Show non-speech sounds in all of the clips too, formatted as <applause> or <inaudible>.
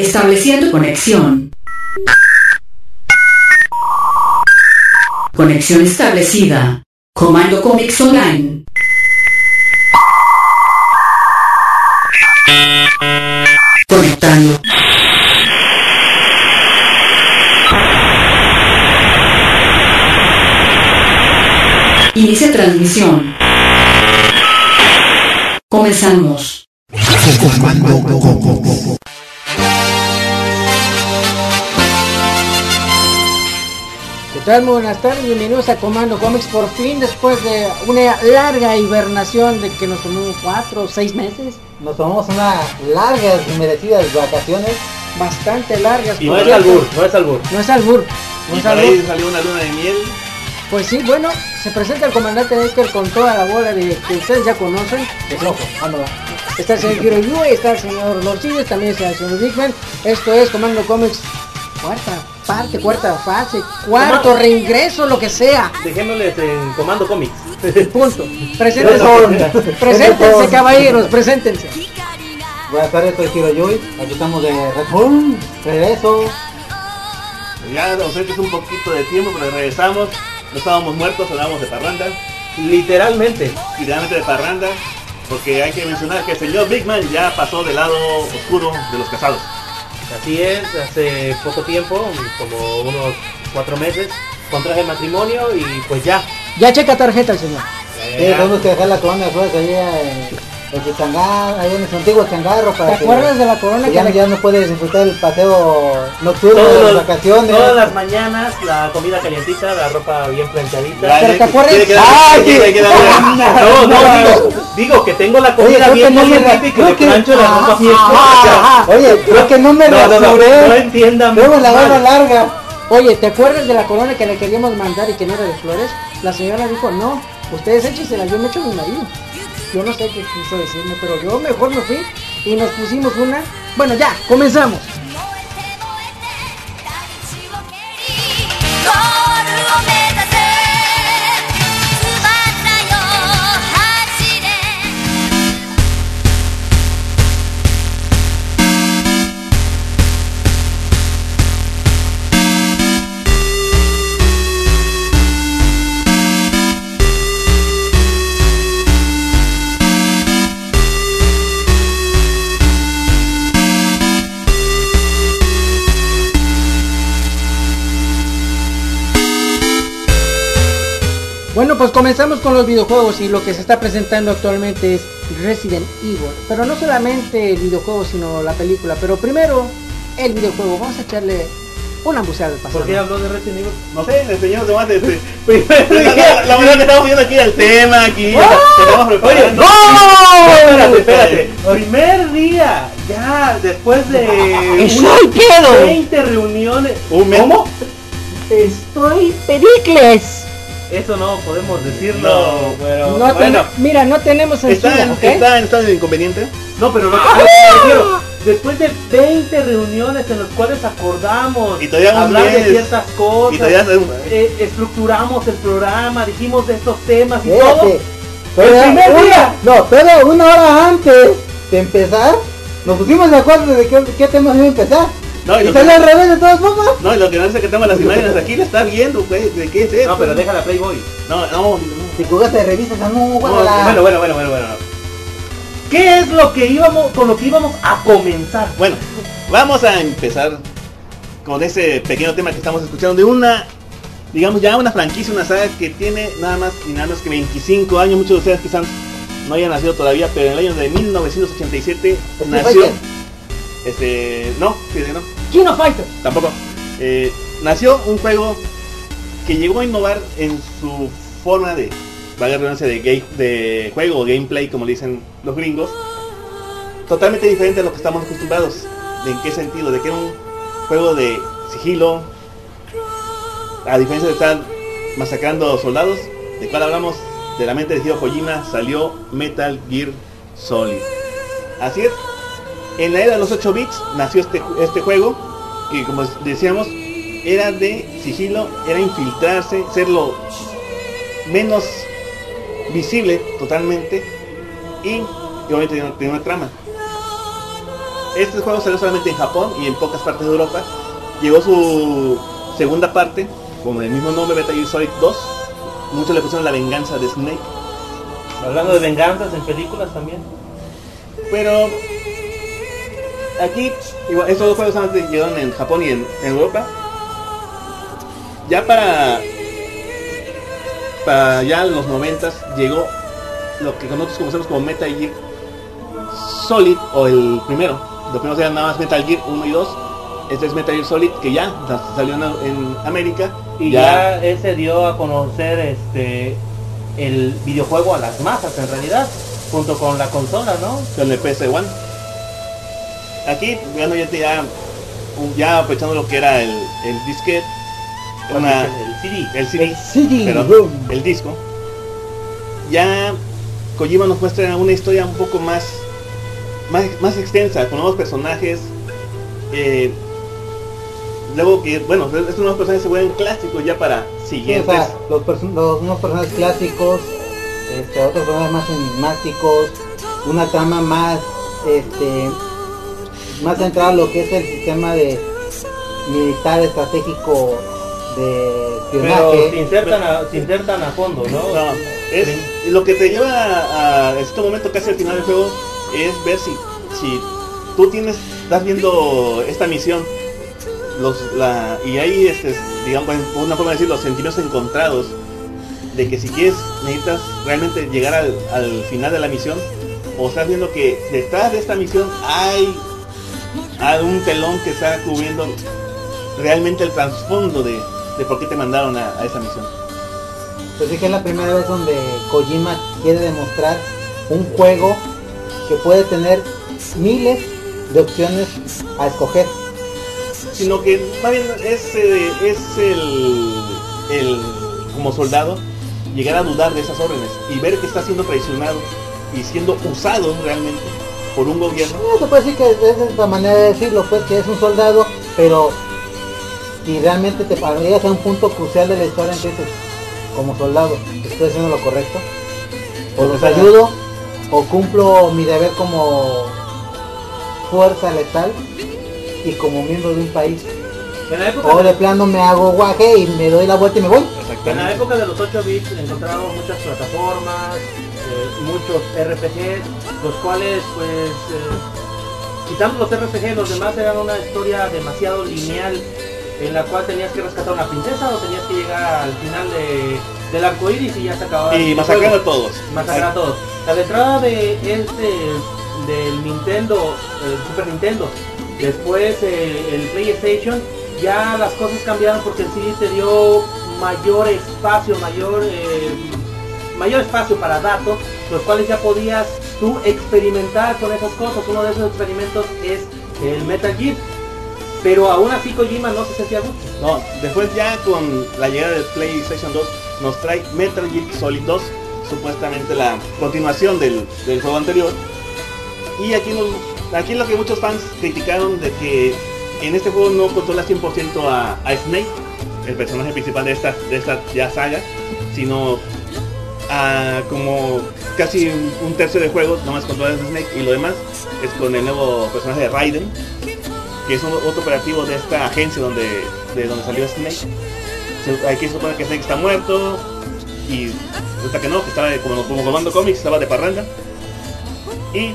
Estableciendo conexión. Conexión establecida. Comando Comics Online. Conectando. Inicia transmisión. Comenzamos. ¿Qué Muy buenas tardes, bienvenidos a Comando Comics. Por fin, después de una larga hibernación de que nos tomó cuatro o seis meses, Nos tomamos unas largas y merecidas vacaciones. bastante largas. Y no es albur, no es albur. No es albur. No Y es por albur. ahí salió una luna de miel. Pues sí, bueno, se presenta el comandante Esker con toda la bola de que ustedes ya conocen. De flojo, ando va. Está el señor Kiro Yu, está el señor Lorcillo, también está el señor Bigman. Esto es Comando Comics, cuarta parte, cuarta fase, cuarto Comando- reingreso, lo que sea. Dejémosles en Comando Comics. <laughs> Punto. Preséntense, <laughs> preséntense caballeros, preséntense. Buenas tardes, soy Hiroyui. Aquí estamos de retorno, regreso. Ya nos es un poquito de tiempo, pero regresamos. No estábamos muertos, hablábamos de parranda. Literalmente. Literalmente de parranda. Porque hay que mencionar que el señor Bigman ya pasó del lado oscuro de los casados. Así es, hace poco tiempo, como unos cuatro meses, contraje matrimonio y pues ya. Ya checa tarjeta el señor. Sí, tenemos que dejar la colonia flores ahí en en su changar, ahí en su antiguo changarro ¿Te para que, acuerdas de la corona que que ya, le- ya no puede disfrutar el paseo nocturno de las vacaciones. Todas las mañanas la comida calientita, la ropa bien planchadita. Pero te acuerdas- que que <laughs> No, no, digo, digo que tengo la Oye, comida que bien no me calientita y que que- plancho la ropa bien Ah, planchada. Oye, creo que no me No, no, no, rasuré. no entiendan Luego la barba larga. Oye, ¿te acuerdas de la corona que le queríamos mandar y que no era de flores? La señora dijo, no, ustedes échensela, yo me echo mi marido. Yo no sé qué quiso decirme, pero yo mejor me fui y nos pusimos una. Bueno, ya, comenzamos. Bueno, pues comenzamos con los videojuegos y lo que se está presentando actualmente es Resident Evil. Pero no solamente el videojuego, sino la película. Pero primero, el videojuego. Vamos a echarle una buceada al pasado. ¿Por qué habló de Resident Evil? No sé, le enseñamos de más este. <laughs> Primero La, verdad que estamos viendo aquí el tema, aquí. Estamos Oye, preparando. no, espérate, espérate. Primer día, ya, después de <laughs> ¡Estoy pedo! 20 reuniones. Un mes. ¿Cómo? ¡Estoy pericles! Eso no podemos decirlo, No, pero No ten- bueno. mira, no tenemos censura, Está en, está en estado de inconveniente. No, pero lo que a lo que me refiero, después de 20 reuniones en las cuales acordamos Y hablar mes. de ciertas cosas, Y todavía no- eh, estructuramos el programa, dijimos de estos temas y todo. Pero El primer una- día. No, pero una hora antes de empezar, nos pusimos de acuerdo de qué, qué temas iba a empezar. No, y y lo salió al que, revés de todas formas. no, y lo que no es que tengo las imágenes aquí, la está viendo, pues. ¿De qué es eso? No, pero déjala Playboy. No, no, no. Si jugaste de revistas, no, No, bueno, la... bueno, bueno, bueno, bueno, bueno. ¿Qué es lo que íbamos, con lo que íbamos a comenzar? Bueno, vamos a empezar con ese pequeño tema que estamos escuchando de una, digamos ya una franquicia, una saga que tiene nada más y nada menos que 25 años. Muchos de ustedes quizás no hayan nacido todavía, pero en el año de 1987 Street nació. Este, no, fíjate, no, King of Fighters. tampoco. Eh, nació un juego que llegó a innovar en su forma de, valga de, game- de juego o gameplay, como le dicen los gringos, totalmente diferente a lo que estamos acostumbrados. ¿De en qué sentido? De que era un juego de sigilo, a diferencia de estar masacrando soldados, de cual hablamos de la mente de Hideo Kojima, salió Metal Gear Solid. Así es, en la era de los 8 bits nació este, este juego, que como decíamos, era de sigilo, era infiltrarse, ser lo menos visible totalmente y, obviamente tenía, tenía una trama. este juego salió solamente en Japón y en pocas partes de Europa. Llegó su segunda parte, como el mismo nombre, Metal Gear Solid 2. Muchos le pusieron la venganza de Snake. Hablando de venganzas en películas también. Pero aquí, igual, estos dos juegos solamente llegaron en Japón y en, en Europa. Ya para, para ya los 90 llegó lo que nosotros conocemos como Metal Gear Solid o el primero. Los primeros eran nada más Metal Gear 1 y 2. Este es Metal Gear Solid que ya salió en, en América. Y ya, ese dio a conocer este el videojuego a las masas en realidad, junto con la consola, ¿no? con el PS1. Aquí, bueno, ya, ya, ya aprovechando lo que era el, el disquete, una- el CD. el CD, El CD, perdón, boom. el disco, ya Kojima nos muestra una historia un poco más, más, más extensa, con nuevos personajes. eh, luego que, bueno, estos nuevos personajes se vuelven clásicos ya para Sí, o siguientes. sea, los, perso- los unos personajes clásicos, este, otros personajes más enigmáticos, una trama más, este, más centrada en lo que es el sistema de militar estratégico de Pero espionaje. se insertan, a, se insertan a fondo, ¿no? No, es lo que te lleva a, a este momento casi al final del juego es ver si, si tú tienes, estás viendo esta misión los, la, y hay este, digamos, por una forma de decirlo, sentimientos encontrados de que si quieres necesitas realmente llegar al, al final de la misión o estás viendo que detrás de esta misión hay, hay un telón que está cubriendo realmente el trasfondo de, de por qué te mandaron a, a esa misión. Pues sí que es la primera vez donde Kojima quiere demostrar un juego que puede tener miles de opciones a escoger. sino que más bien es, eh, es el, el, como soldado, llegar a dudar de esas órdenes y ver que está siendo traicionado y siendo usado realmente por un gobierno. No, se puede decir que es la manera de decirlo, pues que es un soldado, pero si realmente te llegas a un punto crucial de la historia, entonces como soldado, estoy haciendo lo correcto, o los ayudo, o cumplo mi deber como fuerza letal y como miembro de un país, En la época o de plano me hago guaje y me doy la vuelta y me voy. En la época de los 8 bits encontramos muchas plataformas, muchos RPGs, los cuales pues eh, quitando los RPG, los demás eran una historia demasiado lineal en la cual tenías que rescatar a una princesa o tenías que llegar al final de, del arco iris y ya se acababa Y masacrar a todos. Masacrar a todos. La entrada de este del Nintendo, el Super Nintendo, después eh, el PlayStation, ya las cosas cambiaron porque el CD te dio mayor espacio, mayor eh, mayor espacio para datos, los cuales ya podías tú experimentar con esas cosas. Uno de esos experimentos es el Metal Gear. Pero aún así Kojima no se sentía gusto. No, después ya con la llegada del PlayStation 2 nos trae Metal Gear Solid 2, supuestamente la continuación del, del juego anterior. Y aquí, nos, aquí lo que muchos fans criticaron de que en este juego no controla 100% a, a Snake, el personaje principal de esta, de esta ya saga, sino como casi un, tercio del juego nomás controlas a Snake y lo demás es con el nuevo personaje de Raiden que es un, otro operativo de esta agencia donde de donde salió Snake. Aquí se supone que Snake está muerto y resulta que no, que estaba de- como, como comando cómics, estaba de parranda. Y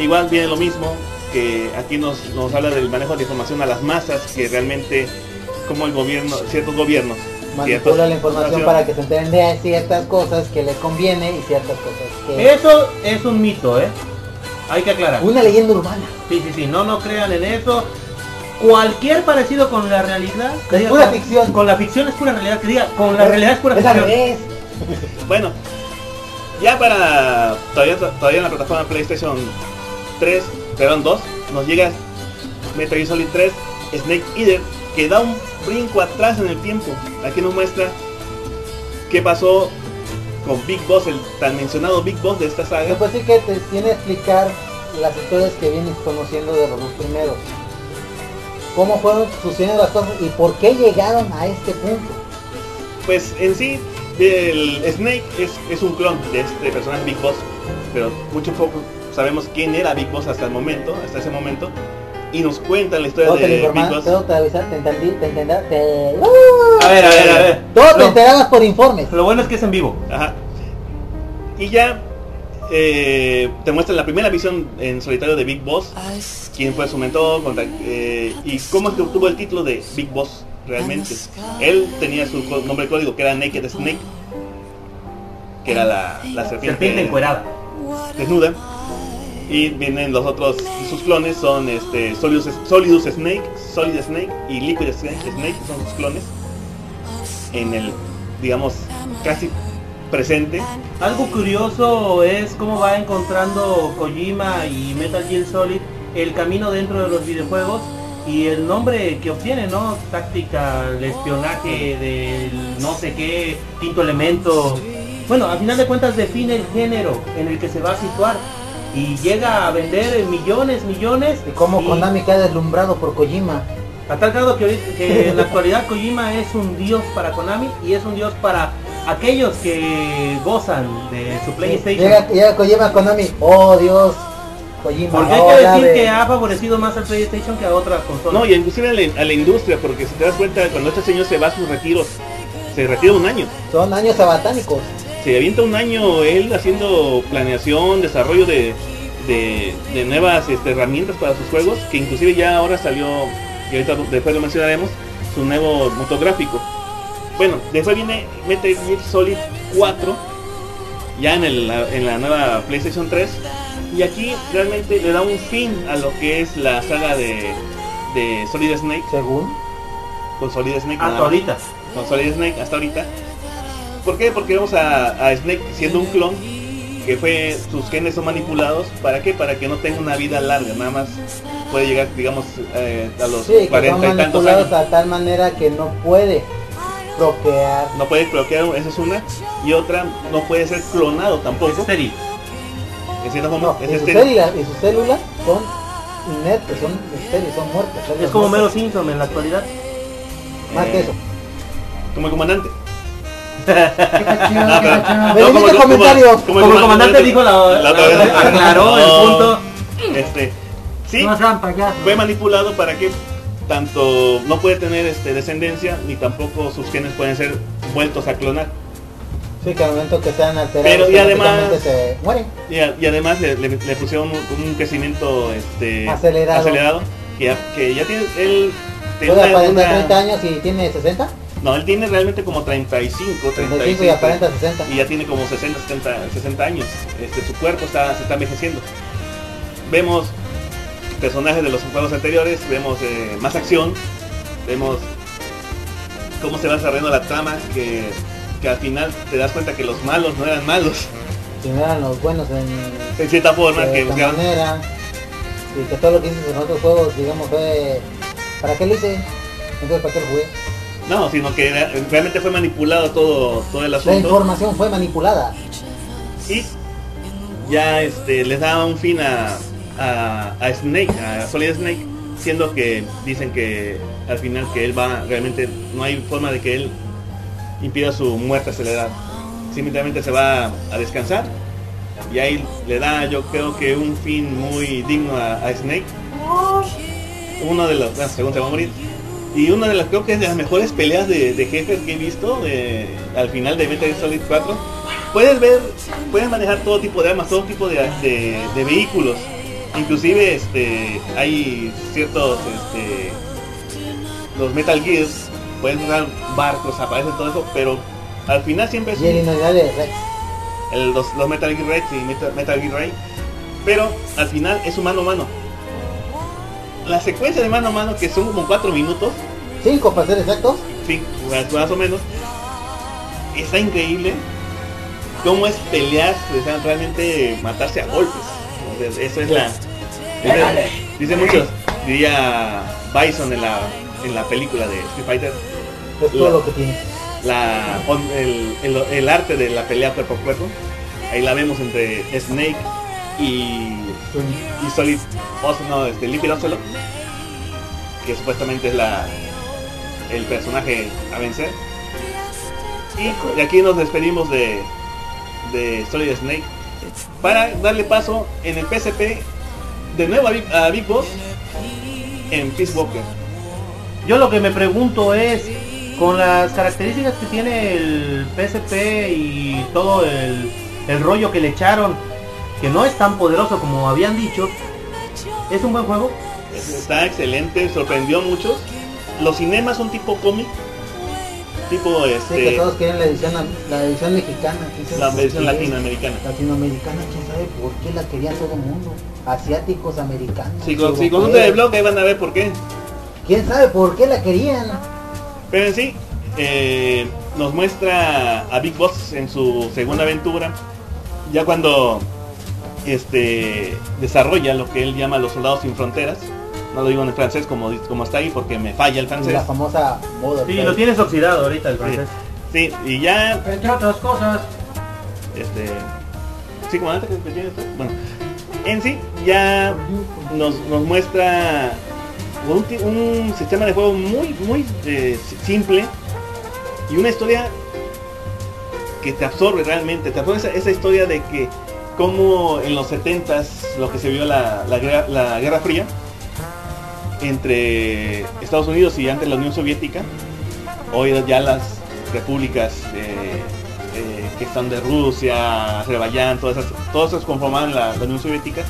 igual viene lo mismo, que aquí nos, nos habla del manejo de información a las masas, que realmente como el gobierno, ciertos gobiernos, Manipula la información para que se enteren de ciertas cosas que les conviene y ciertas cosas que... Eso es un mito, ¿eh? Hay que aclarar. Una leyenda urbana. Sí, sí, sí, no, no crean en eso. Cualquier parecido con la realidad, Es diga pura con- ficción. Con la ficción es pura realidad, que diga, con la realidad es pura Es ficción. <laughs> Bueno, ya para todavía, todavía en la plataforma PlayStation 3, perdón 2, nos llega Metal Gear Solid 3, Snake Eater, que da un brinco atrás en el tiempo. Aquí nos muestra qué pasó con Big Boss, el tan mencionado Big Boss de esta saga. puede decir que te tiene que explicar las historias que vienes conociendo de los dos primeros. Cómo fueron sucediendo las cosas y por qué llegaron a este punto. Pues en sí, el Snake es, es un clon de este personaje Big Boss, pero mucho foco sabemos quién era Big Boss hasta el momento, hasta ese momento, y nos cuentan la historia de Boss. todo te te entendí, te entendí, te... ¡Uh! A ver, a ver, a ver. Todo te enterabas por informes. Lo bueno es que es en vivo. Ajá. Y ya eh, te muestran la primera visión en solitario de Big Boss, quién fue su mentor, contra- eh, y cómo es que obtuvo el título de Big Boss realmente. Él tenía su nombre código que era Naked Snake, que era la, la Serpiente serpiente encuerada. desnuda. Y vienen los otros, sus clones son este Solidus, Solidus Snake, Solid Snake y Liquid Snake, Snake son sus clones. En el, digamos, casi presente. Algo curioso es cómo va encontrando Kojima y Metal Gear Solid el camino dentro de los videojuegos y el nombre que obtiene, ¿no? Táctica, el espionaje del no sé qué, quinto elemento. Bueno, al final de cuentas define el género en el que se va a situar y llega a vender millones, millones. Y como y- Konami queda deslumbrado por Kojima. A tal grado que, que en la actualidad Kojima es un dios para Konami y es un dios para aquellos que gozan de su PlayStation. Llega, llega Kojima a Konami. Oh Dios. Kojima. Porque hay que ahora decir que ha favorecido más al PlayStation que a otras consolas. No, y inclusive a la, a la industria, porque si te das cuenta, cuando este señor se va a sus retiros, se retira un año. Son años sabatánicos. Se avienta un año él haciendo planeación, desarrollo de, de, de nuevas este, herramientas para sus juegos, que inclusive ya ahora salió, y ahorita después lo mencionaremos, su nuevo motográfico. Bueno, después viene Metal Gear Solid 4, ya en, el- en la nueva PlayStation 3, y aquí realmente le da un fin a lo que es la saga de, de Solid Snake, Según. con Solid Snake. Hasta ahorita. con Solid Snake hasta ahorita. ¿Por qué? Porque vemos a, a Snake siendo un clon que fue sus genes son manipulados. ¿Para qué? Para que no tenga una vida larga, nada más puede llegar, digamos, eh, a los Sí, que son 40 y tantos manipulados años. a tal manera que no puede procrear. No puede bloquear, esa es una. Y otra, no puede ser clonado Es tampoco. estéril. En cierta forma, No, es y, sus células, y sus células son inertes, son estériles, son muertas. Es como Mero. Simpson en la actualidad. Más que Eh, eso. Como el comandante. ¿Qué pacho? No, comentarios. Como el comandante dijo la, La otra vez. aclaró el punto. Este, sí, No fue manipulado para que tanto no puede tener este, descendencia ni tampoco sus genes pueden ser vueltos a clonar. Sí, que al momento que sean alterados, Pero, y además- automáticamente se mueren. Y, a- y además le, le- le pusieron un, un crecimiento este, Acelerado. que, ya, que ya tiene él tiene Puede una- aparentar una- 30 años y tiene 60. No él tiene realmente como 35 35 35 y aparenta 60. y ya tiene como 60 70 60 años este su cuerpo está se está envejeciendo vemos personajes de los juegos anteriores vemos eh, más acción vemos cómo se va desarrollando la trama que, que al final te das cuenta que los malos no eran malos Si no eran los buenos en en cierta forma de que buscaban manera. Y que todo lo que hiciste en otros juegos, digamos, fue... ¿Para qué lo hice? Entonces, ¿para qué lo jugué? No, sino que realmente fue manipulado todo, todo el La asunto información fue manipulada. y ya este, les daba un fin a, a, a Snake, a Solid Snake, siendo que dicen que al final que él va, realmente no hay forma de que él impida su muerte acelerada. Simplemente se va a descansar y ahí le da yo creo que un fin muy digno a, a Snake. Uno de los, bueno, según se va a morir. Y una de las, creo que es de las mejores peleas de, de jefes que he visto de- al final de Metal Gear Solid 4. Puedes ver, puedes manejar todo tipo de armas, todo tipo de, de- de vehículos. Inclusive este, hay ciertos, este, los Metal Gears, puedes usar barcos, aparece todo eso, pero al final siempre es Y el un- inolvidable Rex. el- los, los Metal Gear Rex y Metal, Metal Gear Ray. Pero al final es un mano a mano. La secuencia de mano a mano, que son como 4 minutos, 5 para ser exactos. sí, más, o menos, está increíble. Cómo es pelear, o sea, realmente matarse a golpes. Entonces, eso es la. Dice, dice muchos, diría Bison en la, en la película de Street Fighter, Es todo lo que tiene. la, el- el arte de la pelea cuerpo a cuerpo. Ahí la vemos entre Snake y, y Solid Ocelot, no, este, Liquid que supuestamente es la, el personaje a vencer. Y aquí nos despedimos de, de Solid Snake. para darle paso en el PSP de nuevo a Big, a Big Boss en Peace Walker. Yo lo que me pregunto es, con las características que tiene el PSP y todo el, el rollo que le echaron, que no es tan poderoso como habían dicho, ¿es un buen juego? Está excelente, sorprendió a muchos. Los cinemas son tipo cómic, tipo Sí, que este, todos quieren la edición, la edición mexicana. la es latinoamericana. Latinoamericana, quién sabe por qué la quería todo el mundo. Asiáticos, americanos. Si, con- si consultan el blog ahí van a ver por qué. ¿Quién sabe por qué la querían? Pero en sí, eh, nos muestra a Big Boss en su segunda aventura, ya cuando este desarrolla lo que él llama los soldados sin fronteras. No lo digo en francés como, como está ahí porque me falla el francés. La famosa moda. Sí, lo tienes oxidado ahorita el francés. Sí, y ya Entre otras cosas, este sí como antes bueno en sí ya nos, nos muestra un, sistema de juego muy muy eh, si- simple y una historia que te absorbe realmente te absorbe esa, esa historia de que como en los 70s lo que se vio la, la, guerra, Fría entre Estados Unidos y antes la Unión Soviética hoy ya las repúblicas eh, eh, que están de Rusia, Azerbaiyán, todas esas, esos conformaban la, Unión Soviética,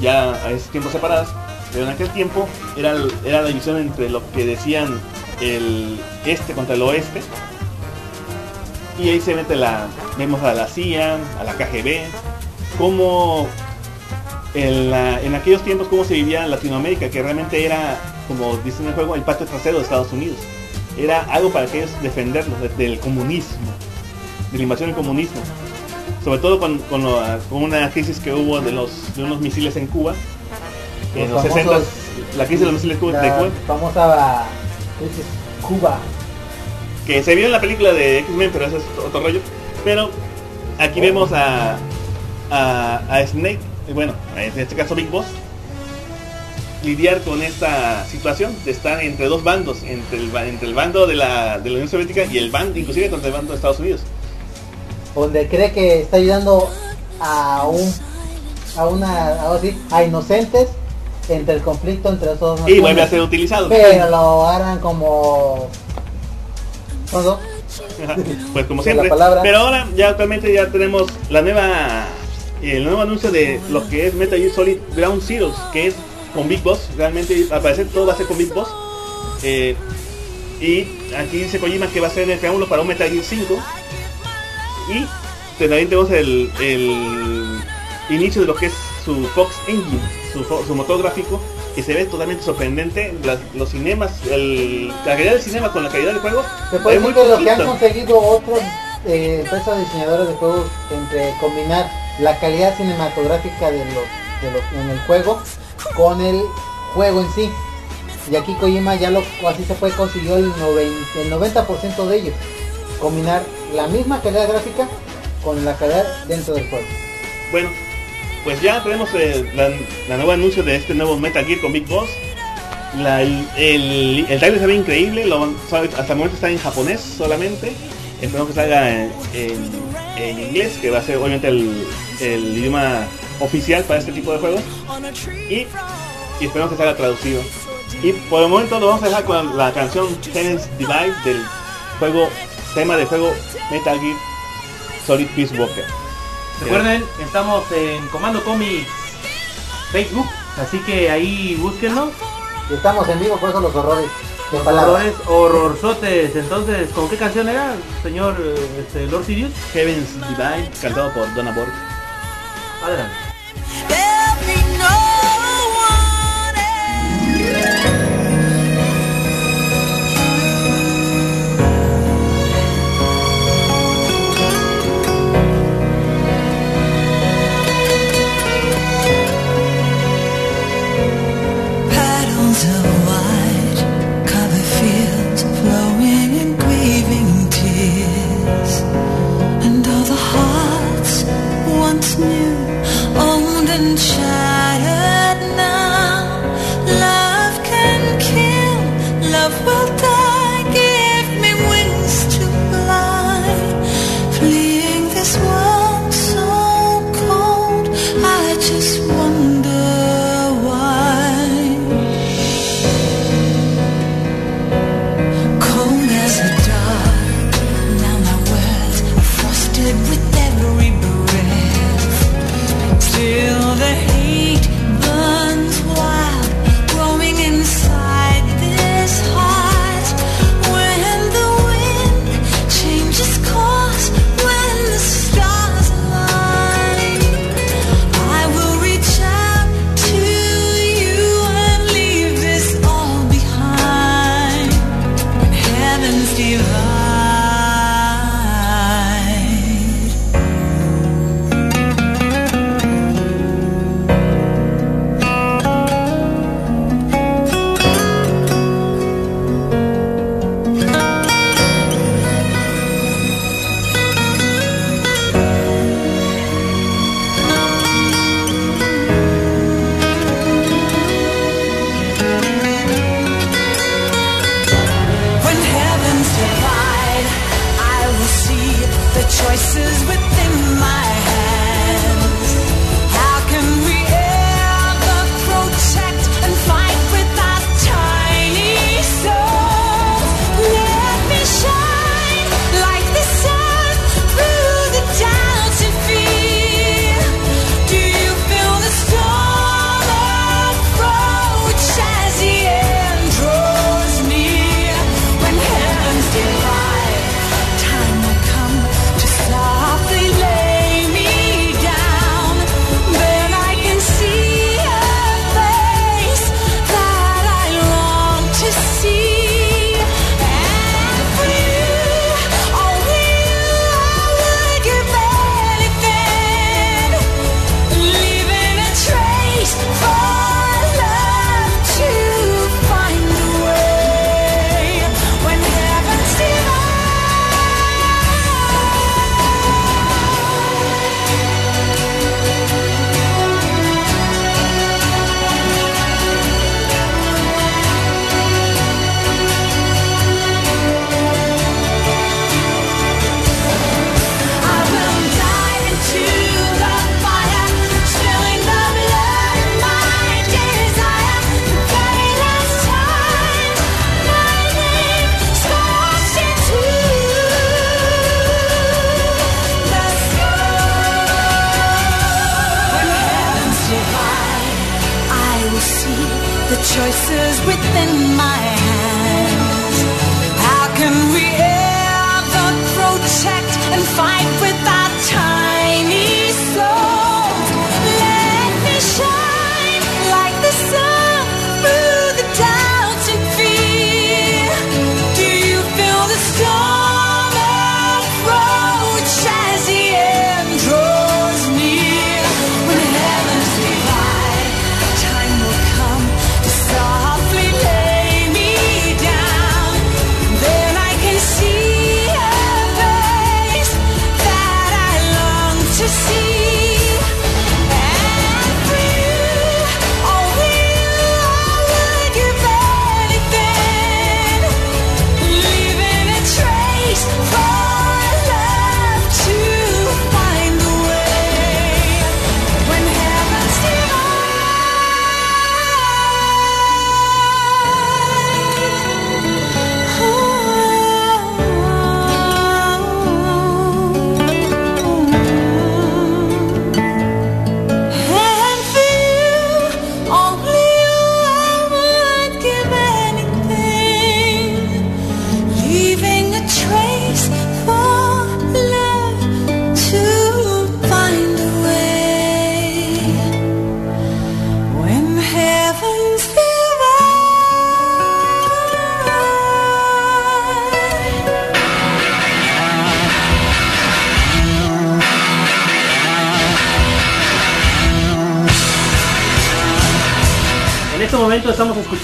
ya a esos tiempos separadas, pero en aquel tiempo era, era la división entre lo que decían el este contra el oeste, y ahí se mete la, vemos a la CIA, a la KGB, cómo en, la- en aquellos tiempos cómo se vivía en Latinoamérica, que realmente era, como dice en el juego, el patio trasero de Estados Unidos. Era algo para que ellos defenderlos de- del comunismo, de la invasión del comunismo. Sobre todo con, con, lo- con una crisis que hubo de los de unos misiles en Cuba. En los Los 60 famosos- la crisis de los misiles Cuba- de La Cuba, famosa crisis Cuba. Que se vio en la película de X-Men, pero eso es otro rollo. Pero aquí vemos a, a, a Snake, bueno, en este caso Big Boss, lidiar con esta situación de estar entre dos bandos, entre el, entre el bando de la, de la Unión Soviética y el bando, inclusive contra el bando de Estados Unidos. Donde cree que está ayudando a un a una así, a inocentes entre el conflicto entre esos dos Y vuelve a ser utilizado. Pero lo harán como Ajá, <laughs> pues como la siempre. palabra. Pero ahora ya actualmente ya tenemos la nueva el nuevo anuncio de lo que es Metal Gear Solid Ground Zeroes, que es con Big Boss. Realmente al parecer todo va a ser con Big Boss. Eh, y aquí dice Kojima que va a ser el triángulo para un Metal Gear 5. Y también tenemos el, el inicio de lo que es su Fox Engine, su, su motor gráfico, que se ve totalmente sorprendente. Las- los cinemas, el, la calidad del cinema con la calidad del juego. Se puede muy decir que lo que han conseguido otras eh, empresas diseñadoras de juegos entre combinar la calidad cinematográfica de los, de los en el juego con el juego en sí. Y aquí Kojima ya lo así se fue consiguió el, noven- el 90% de ello. Combinar la misma calidad gráfica con la calidad dentro del juego. Bueno, pues ya tenemos el, la, la nuevo anuncio de este nuevo Metal Gear con Big Boss. El, el, el se ve increíble, hasta el momento está en japonés solamente. Esperamos que salga en, inglés, que va a ser obviamente el, idioma oficial para este tipo de juegos. Y, y esperamos que salga traducido. Y por el momento lo vamos a dejar con la canción Tennis Divide del juego, tema del juego Metal Gear Solid Peace Walker. Recuerden, estamos en Comando Comics Facebook, así que ahí búsquenlo. Estamos en vivo por eso los horrores de Los palabras. horrores, horrorzotes. Entonces, ¿con qué canción era, señor este, Lord Sirius? Heaven's Divine, cantado por Donna Borg. Adelante.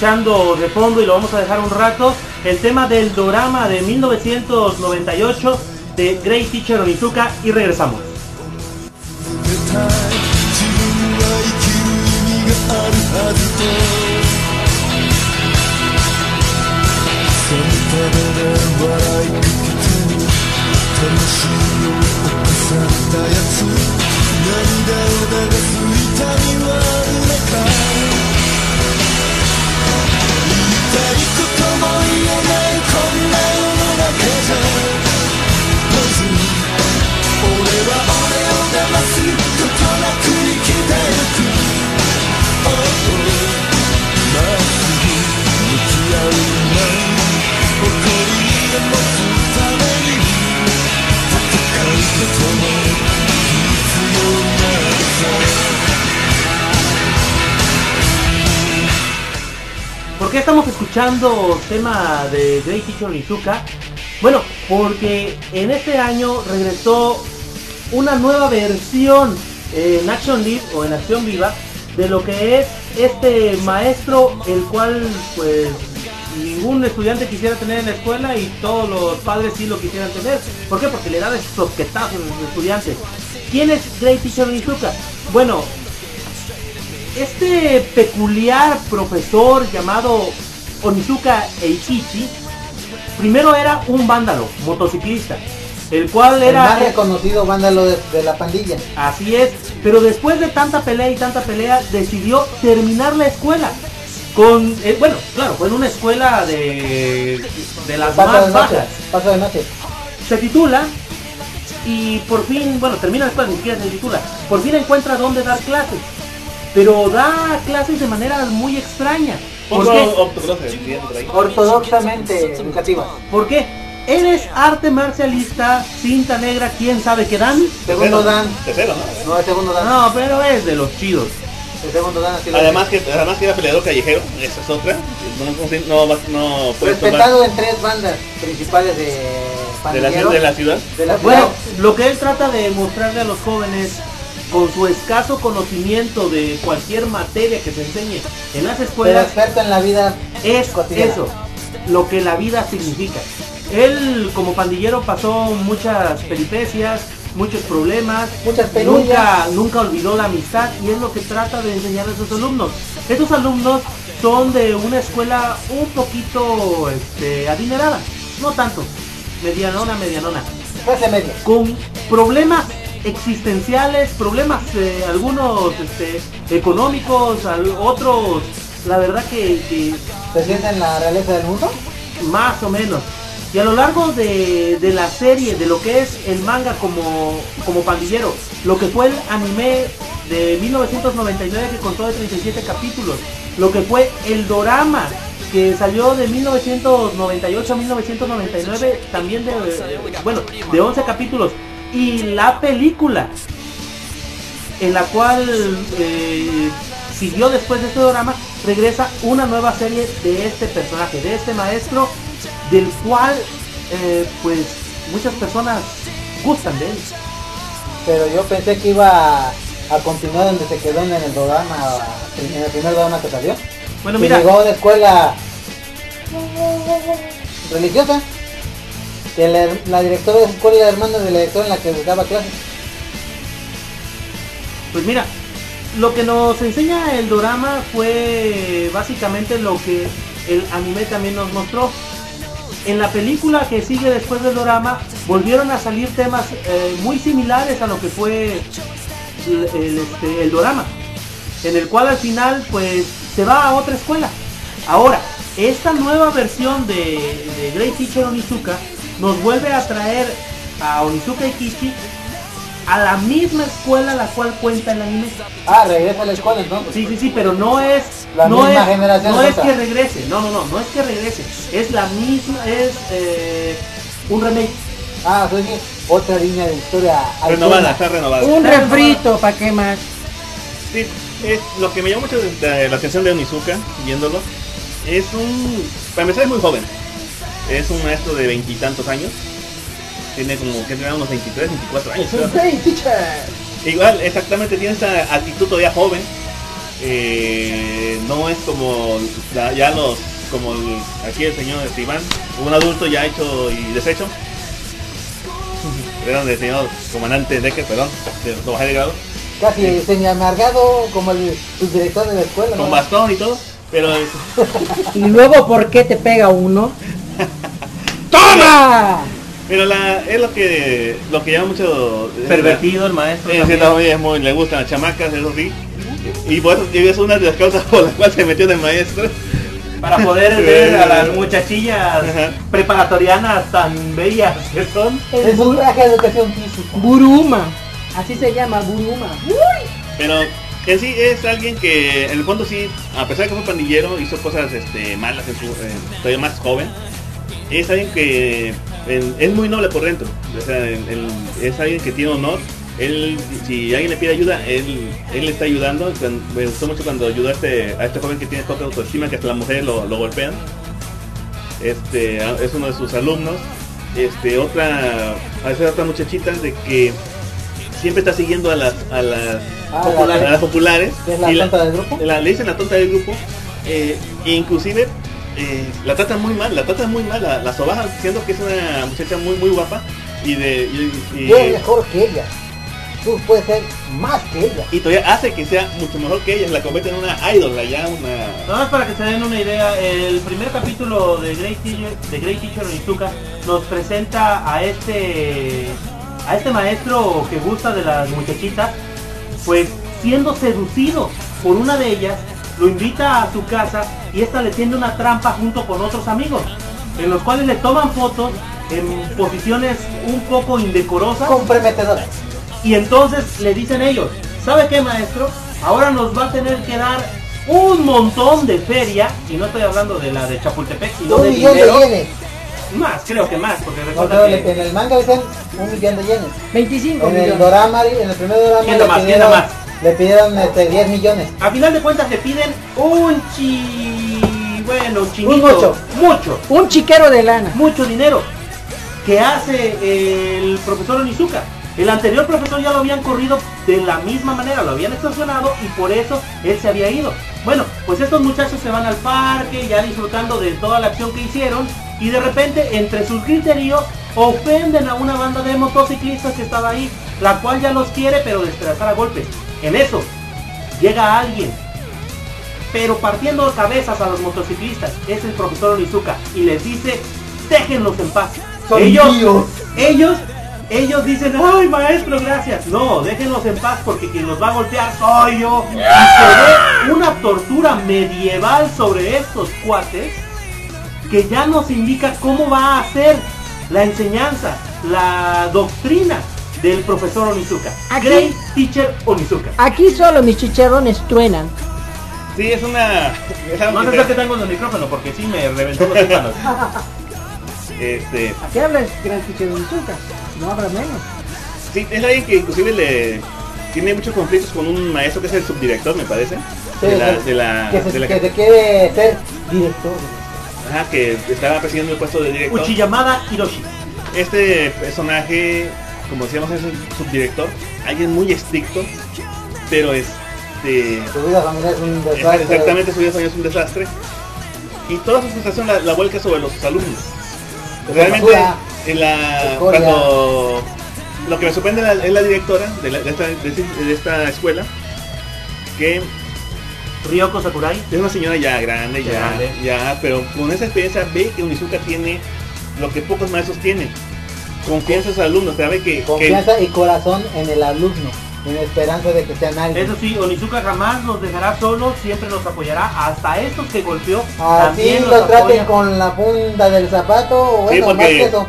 De fondo y lo vamos a dejar un rato el tema del dorama de 1998 de Great Teacher Onizuka y regresamos. 'Por qué estamos escuchando tema de Great Teacher Onizuka? Bueno, porque en este año regresó una nueva versión en Action Live o en Acción Viva de lo que es este maestro el cual pues ningún estudiante quisiera tener en la escuela y todos los padres sí lo quisieran tener. ¿Por qué? Porque le da esos soquetazos a los estudiantes. ¿Quién es Great Teacher Onizuka? Bueno, este peculiar profesor llamado Onizuka Eikichi, primero era un vándalo, motociclista. El cual El era más reconocido vándalo de, de la pandilla. Así es, pero después de tanta pelea y tanta pelea, decidió terminar la escuela. Con, eh, bueno, claro, fue en una escuela de, de las Paso de más noche. bajas. Paso de noche. Se titula y por fin, bueno, termina la escuela, ni siquiera se titula. Por fin encuentra dónde dar clases. Pero da clases de manera muy extraña. ¿Por qué? Ortodoxamente educativa. ¿Por qué? Eres arte marcialista, cinta negra, quién sabe qué dan. Segundo dan. Tercero, ¿no? No, el segundo dan. No, pero es de los chidos. El segundo dan así Además que, además que era peleador callejero, esa es otra. No, no, no, no puedes tomar Respetado en tres bandas principales de de la, de la ciudad. de la Bueno, ciudad. lo que él trata de mostrarle a los jóvenes con su escaso conocimiento de cualquier materia que se enseñe en las Pero escuelas experto en la vida. es cotidiana. eso, lo que la vida significa. Él como pandillero pasó muchas peripecias, muchos problemas, Muchas nunca, nunca olvidó la amistad y es lo que trata de enseñar a sus alumnos. Estos alumnos son de una escuela un poquito este, adinerada, no tanto, medianona, medianona Clase media. con problemas existenciales, problemas eh, algunos este, económicos, al- otros, la verdad que, que ¿Se sienten la realeza del mundo? más o menos. Y a lo largo de, de la serie, de lo que es el manga como, como pandillero, lo que fue el anime de 1999 que contó de 37 capítulos, lo que fue el dorama que salió de 1998 a 1999 también de, de- bueno, de 11 capítulos, y la película en la cual eh, siguió después de este drama, regresa una nueva serie de este personaje, de este maestro, del cual eh, pues muchas personas gustan de él. Pero yo pensé que iba a, continuar donde se quedó en el programa, en el primer programa que salió. Bueno, mira, llegó de escuela religiosa. Que la, la directora de escuela era hermana de la directora en la que daba clases. pues mira, lo que nos enseña el drama fue básicamente lo que el anime también nos mostró. En la película que sigue después del drama volvieron a salir temas eh, muy similares a lo que fue el, el, este, dorama, en el cual al final pues se va a otra escuela. Ahora, esta nueva versión de, de Great Teacher Onizuka nos vuelve a traer a Onizuka y Kishi a la misma escuela a la cual cuenta el anime. Ah, regresa a la escuela entonces. Sí, sí, sí, pero no es La no misma es, generación no es que regrese, no, no, no, no es que regrese, es la misma, es eh, un remake. Ah, soy. Otra línea de historia. Renovada, está renovada. Un refrito, ¿para qué más? Sí, es lo que me llamó mucho de la atención de Onizuka, viéndolo, es un... Para empezar es muy joven. Es un maestro de veintitantos años. Tiene como que tendrá unos 23, 24 años. Es un creo. great teacher. Igual, exactamente, tiene esa actitud todavía joven. Eh, no es como la- ya los, como el- aquí el señor Iván, un adulto ya hecho y deshecho. Perdón, el señor comandante Decker, perdón, de lo bajé de grado, Casi semi amargado como el subdirector de la escuela. con ¿no? bastón y todo, pero es- <laughs> Y luego, ¿por qué te pega uno? <laughs> ¡Toma! Pero la, es lo que lo que llama mucho Pervertido el maestro. Es muy, le gustan las chamacas, eso sí. Y por eso y es una de las causas por las cuales se metió de maestro. Para poder <laughs> ver a las muchachillas Ajá. preparatorianas tan bellas que son. Es un traje de educación física. Buruma. Así se llama, Buruma. Pero en sí es alguien que en el fondo sí, a pesar de que fue pandillero, hizo cosas este, malas en su eh, todavía más joven. Es alguien que en- es muy noble por dentro. O sea, es alguien que tiene honor. Él, si alguien le pide ayuda, él, él le está ayudando. Me gustó mucho cuando ayudó a este, a este joven que tiene poca autoestima, que hasta las mujeres lo, lo golpean. Este, es uno de sus alumnos. Este, otra, a veces otra muchachita de que siempre está siguiendo a las, a las Ah, populares, la- a las populares ¿Es la y tonta del grupo? la- le dicen la tonta del grupo eh, inclusive eh, la tratan muy mal la tratan muy mal la, la sobajan siendo que es una muchacha muy muy guapa y de y- y- es mejor que ella. tú puedes ser más que ella. Y todavía hace que sea mucho mejor que ella, la convierte en una idol, ya una... Nada más para que se den una idea, el primer capítulo de Great Teacher, de Great Teacher Onizuka nos presenta a este a este maestro que gusta de las muchachitas, pues siendo seducido por una de ellas, lo invita a su casa y esta le tiende una trampa junto con otros amigos, en los cuales le toman fotos en posiciones un poco indecorosas Comprometedora. y entonces le dicen ellos, ¿sabe qué maestro? Ahora nos va a tener que dar un montón de feria, y no estoy hablando de la de Chapultepec, sino Un de millón de yenes. Más, creo que más, porque recuerda que... en el manga dicen un millón de yenes. 25 En el dorama, en el primer dorama ¿Quién da más? ¿Quién da más? le pidieron este, 10 millones. A final de cuentas le piden un chi... Bueno, un chinito. Un mucho. Mucho. Un chiquero de lana. Mucho dinero. Que hace el profesor Onizuka. El anterior profesor ya lo habían corrido de la misma manera, lo habían extorsionado y por eso él se había ido. Bueno, pues estos muchachos se van al parque ya disfrutando de toda la acción que hicieron y de repente entre sus griteríos ofenden a una banda de motociclistas que estaba ahí, la cual ya los quiere pero despedazar a golpes. En eso llega alguien pero partiendo cabezas a los motociclistas, es el profesor Onizuka y les dice, déjenlos en paz. Son ellos, míos. ellos, ellos dicen, ay maestro, gracias. No, déjenlos en paz porque quien los va a golpear soy yo. Y se ve una tortura medieval sobre estos cuates que ya nos indica cómo va a ser la enseñanza, la doctrina del profesor Onizuka. Aquí- Great Teacher Onizuka. Aquí solo mis chicharrones truenan. Sí, es una... es algo No que te- que tengo en el micrófono porque sí me reventó los tímpanos. <laughs> Este, Aquí habla el gran. No habla menos. sí, es alguien que inclusive le tiene muchos conflictos con un maestro que es el subdirector, me parece. Sí, de la, que- de la, que, se, de la- que se quiere ser director. ajá, que estaba presidiendo el puesto de director. Uchiyamada Hiroshi. Este personaje, como decíamos, es un subdirector, alguien muy estricto, pero este Su vida familiar es un desastre. Exactamente, su vida familiar es un desastre. Y toda su frustración la, la vuelca sobre los alumnos. Realmente, basura, en la, escoria. cuando lo que me sorprende es la, es la directora de, la- de esta, de de esta escuela, que Ryoko Sakurai. es una señora ya grande, Ya ya, grande. ya, pero con esa experiencia ve que Unizuka tiene lo que pocos maestros tienen. Confianza en sus alumnos, sabe que, que Confianza y corazón en el alumno, en esperanza de que sean alguien. Eso sí, Onizuka jamás nos dejará solos, siempre nos apoyará. Hasta estos que golpeó, Así también lo traten apoya. con la punta del zapato, o Sí, bueno, porque- más que eso.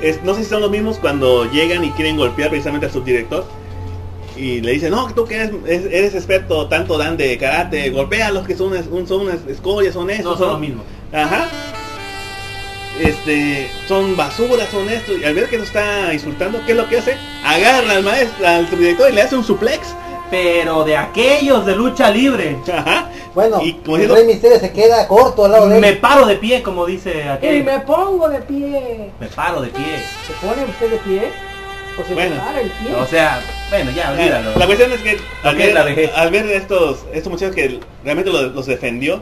es- no sé si son los mismos cuando llegan y quieren golpear precisamente al subdirector. Y le dicen, no, tú que eres, es- eres experto tanto dan de karate, golpea a los que son, unas- un- son unas escorias, son estos. No son lo mismo. Ajá. Este, son basuras, son estos. Y al ver que lo está insultando, ¿qué es lo que hace? Agarra al maestro, al subdirector y le hace un suplex. Pero de aquellos de lucha libre. Ajá. Bueno, y como el Rey Misterio se queda corto al lado de Me él. paro de pie, como dice Y aquel. me pongo de pie. Me paro de pie. ¿Se pone usted de pie? ¿O se Bueno. para el pie? O sea, bueno, ya, olvídalo. La cuestión es que al ver, al ver estos, estos muchachos que realmente los, los defendió,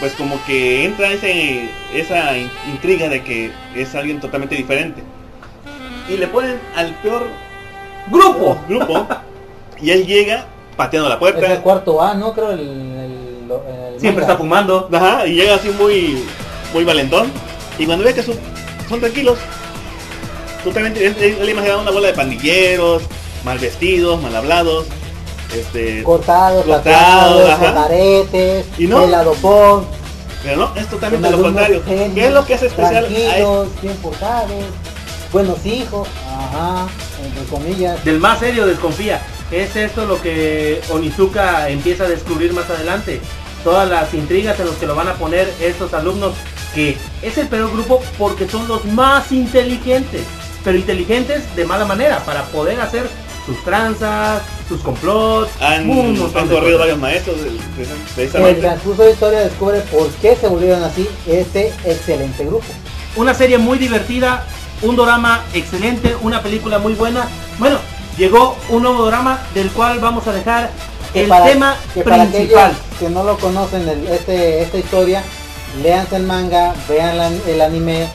pues como que entra ese, esa in- intriga de que es alguien totalmente diferente. Y le ponen al peor ¡Grupo! grupo y él llega pateando la Es el puerta. cuarto A, ¿no? Creo el... el, lo- el Siempre está fumando. Ajá, y llega así muy, muy valentón. Y cuando ve que son, son tranquilos, totalmente, él, él, él imaginaba una bola de pandilleros, mal vestidos, mal hablados. Este, Cortados, Cortados, aretes, Y no. pero no, es totalmente lo contrario. genios, ¿Qué es lo que hace especial a tranquilos, bien portados, buenos hijos, ajá, entre comillas. Del más serio desconfía. Es esto lo que Onizuka empieza a descubrir más adelante. Todas las intrigas en las que lo van a poner estos alumnos, que es el peor grupo porque son los más inteligentes. Pero inteligentes de mala manera, para poder hacer sus tranzas, sus complots, Han, han corrido varios maestros de- de- En el transcurso de la historia descubre por qué se volvieron así este excelente grupo. Una serie muy divertida, un drama excelente, una película muy buena. Bueno, llegó un nuevo drama del cual vamos a dejar Que el para- tema que para aquellos principal. que no lo conocen el- este, esta historia, leanse el manga, vean la- el anime,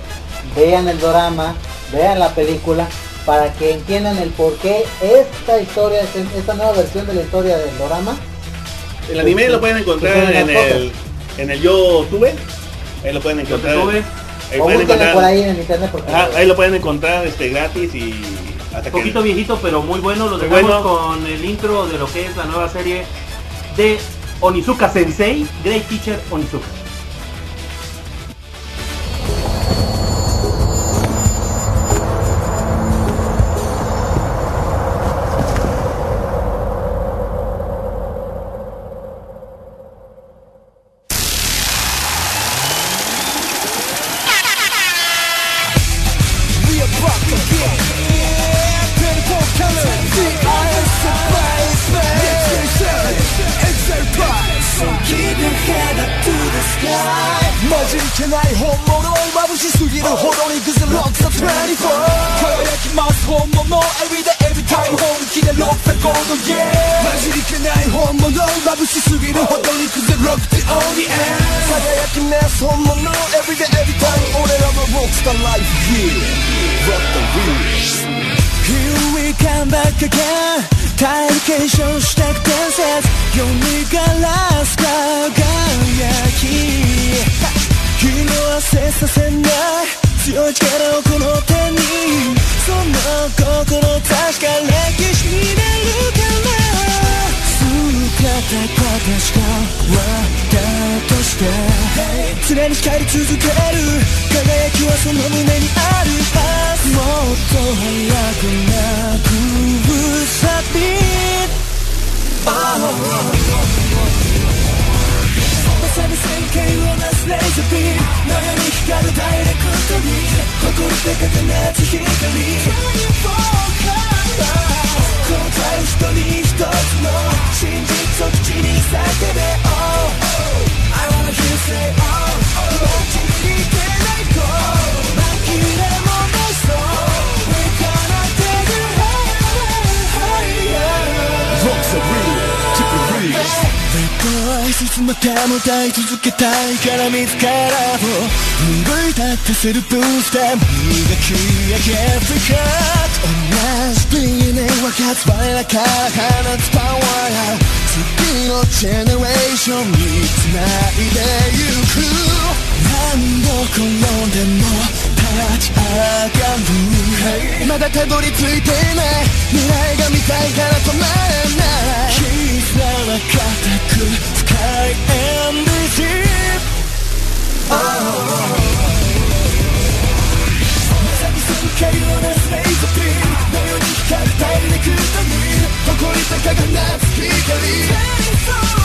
vean el drama, vean la película para que entiendan el por qué esta historia, esta nueva versión de la historia del dorama, El anime lo pueden encontrar Pues, en las el, en el YouTube. Ahí lo pueden encontrar. Ahí o pueden encontrar. por ahí en el internet porque Ajá, ahí lo pueden encontrar este gratis y hasta Un poquito que viejito, pero muy bueno. Lo dejamos bueno. con el intro de lo que es la nueva serie de Onizuka Sensei, Great Teacher Onizuka. 火本気でロックコー yeah. 混じりけない本物眩しすぎるほどにロクって only end 輝きね本物 everyday every time 俺らのロックスターライフ yeah ロッ Here we come back again. 体験証したく伝説よみがらす輝き日の汗させない強い力をこの手にその心確か歴史になるから姿が確か私として常に光り続ける輝きはその胸にあるはず。もっと速くなくサビまさに線形をなすレーザービームのよに光るダイレクトに誇りで輝つ光この体一人一つの真実を口に叫べ Oh I wanna hear you. say Oh 街に出ないと紛れいつまでも歌い続けたいから自らを奮い立たせるブースター磨き上げ Every cut 同じ DNA 分かつ我らから放つパワーや次のジェネレーションにつないでゆく。何度転んでも立ち上がる。まだたどり着いていない未来が見たいから止まれない。らは固く深いエンディジ Oh かようなスペースフリーのように光る大陸とに誇り高が夏光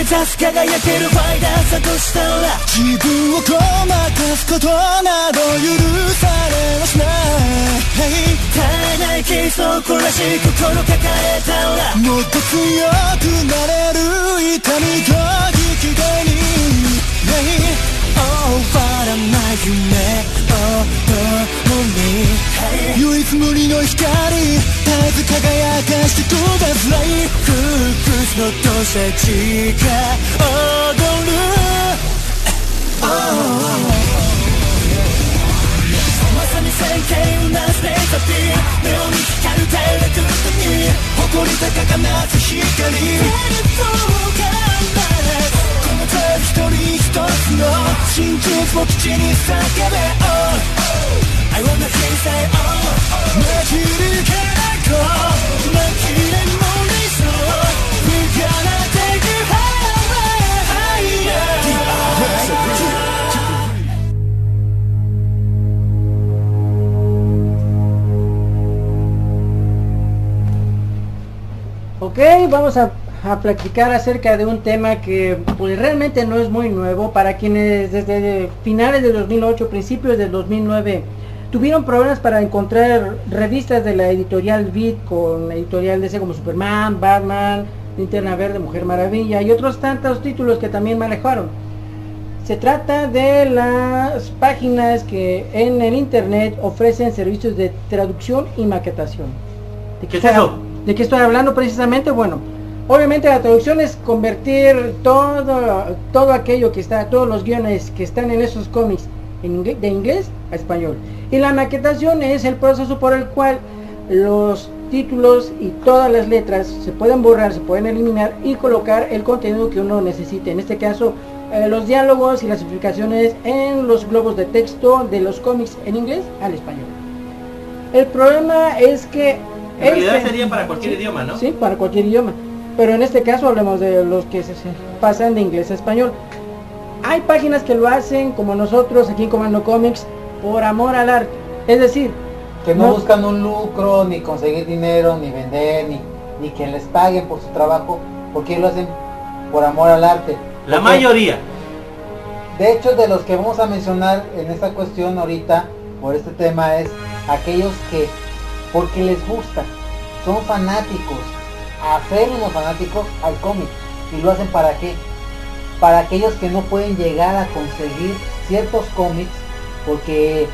目指す輝けるファイターさとしたら自分をごまかすことなど許されはしない Hey 絶えないケスを凝らし心抱えたらもっと強くなれる痛みと引き換えに。Hey 終わらない夢を共に唯一無二の光絶えず輝かしてくださいフックスのとした血が踊る Oh まさに線形をなすレーザービーム目をに光るダイレクトに誇り高かなつ光この手 一人一つの真実を口に叫べ Oh I wanna hear you say Oh マジにけないと紛れもないそう We gonna take you higher higher Ok, vamos a, a platicar acerca de un tema que pues realmente no es muy nuevo para quienes desde finales de 2008, principios del 2009 tuvieron problemas para encontrar revistas de la editorial Beat con editorial DC como Superman, Batman, Linterna Verde, Mujer Maravilla y otros tantos títulos que también manejaron. Se trata de las páginas que en el internet ofrecen servicios de traducción y maquetación. ¿De ¿Qué es estoy- eso? ¿De qué estoy hablando precisamente? Bueno, obviamente la traducción es convertir todo, todo aquello que está, todos los guiones que están en esos cómics de inglés a español. Y la maquetación es el proceso por el cual los títulos y todas las letras se pueden borrar, se pueden eliminar y colocar el contenido que uno necesite. En este caso, eh, los diálogos y las explicaciones en los globos de texto de los cómics en inglés al español. El problema es que... En realidad este- sería para cualquier idioma, ¿no? Sí, para cualquier idioma. Pero en este caso hablemos de los que se, se pasan de inglés a español. Hay páginas que lo hacen como nosotros aquí en Comando Comics por amor al arte. Es decir, Que no, No. buscan un lucro, ni conseguir dinero, ni vender, ni, ni que les paguen por su trabajo, porque lo hacen por amor al arte. La Porque, mayoría. De hecho, de los que vamos a mencionar en esta cuestión ahorita, por este tema, es aquellos que, porque les gusta, son fanáticos, acérrimos fanáticos al cómic. ¿Y lo hacen para qué? Para aquellos que no pueden llegar a conseguir ciertos cómics porque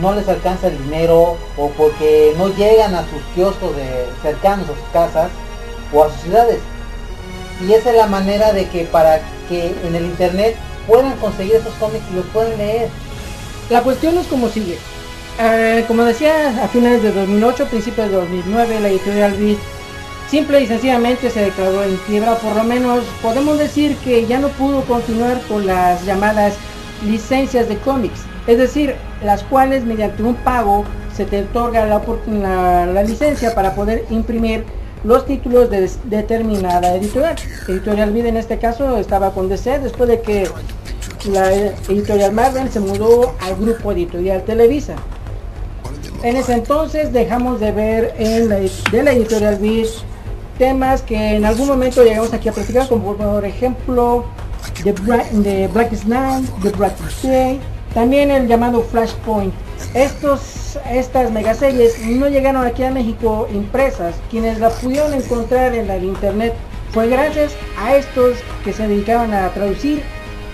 no les alcanza el dinero o porque no llegan a sus kioscos de, cercanos a sus casas o a sus ciudades. Y esa es la manera de que para que en el internet puedan conseguir esos cómics y los pueden leer. la cuestión es como sigue. Eh, como decía, a finales de 2008, principios de 2009, la editorial Beat simple y sencillamente se declaró en quiebra. Por lo menos podemos decir que ya no pudo continuar con las llamadas licencias de cómics. Es decir, las cuales mediante un pago se te otorga la, licencia para poder imprimir los títulos de determinada editorial. Editorial Vid en este caso estaba con DC después de que la editorial Marvel se mudó al grupo editorial Televisa. En ese entonces dejamos de ver de la editorial Vid temas que en algún momento llegamos aquí a platicar, como por ejemplo The, Bra The Black Snake, The Black Day, también el llamado Flashpoint. Estos, estas megaseries no llegaron aquí a México impresas, quienes la pudieron encontrar en el internet fue gracias a estos que se dedicaban a traducir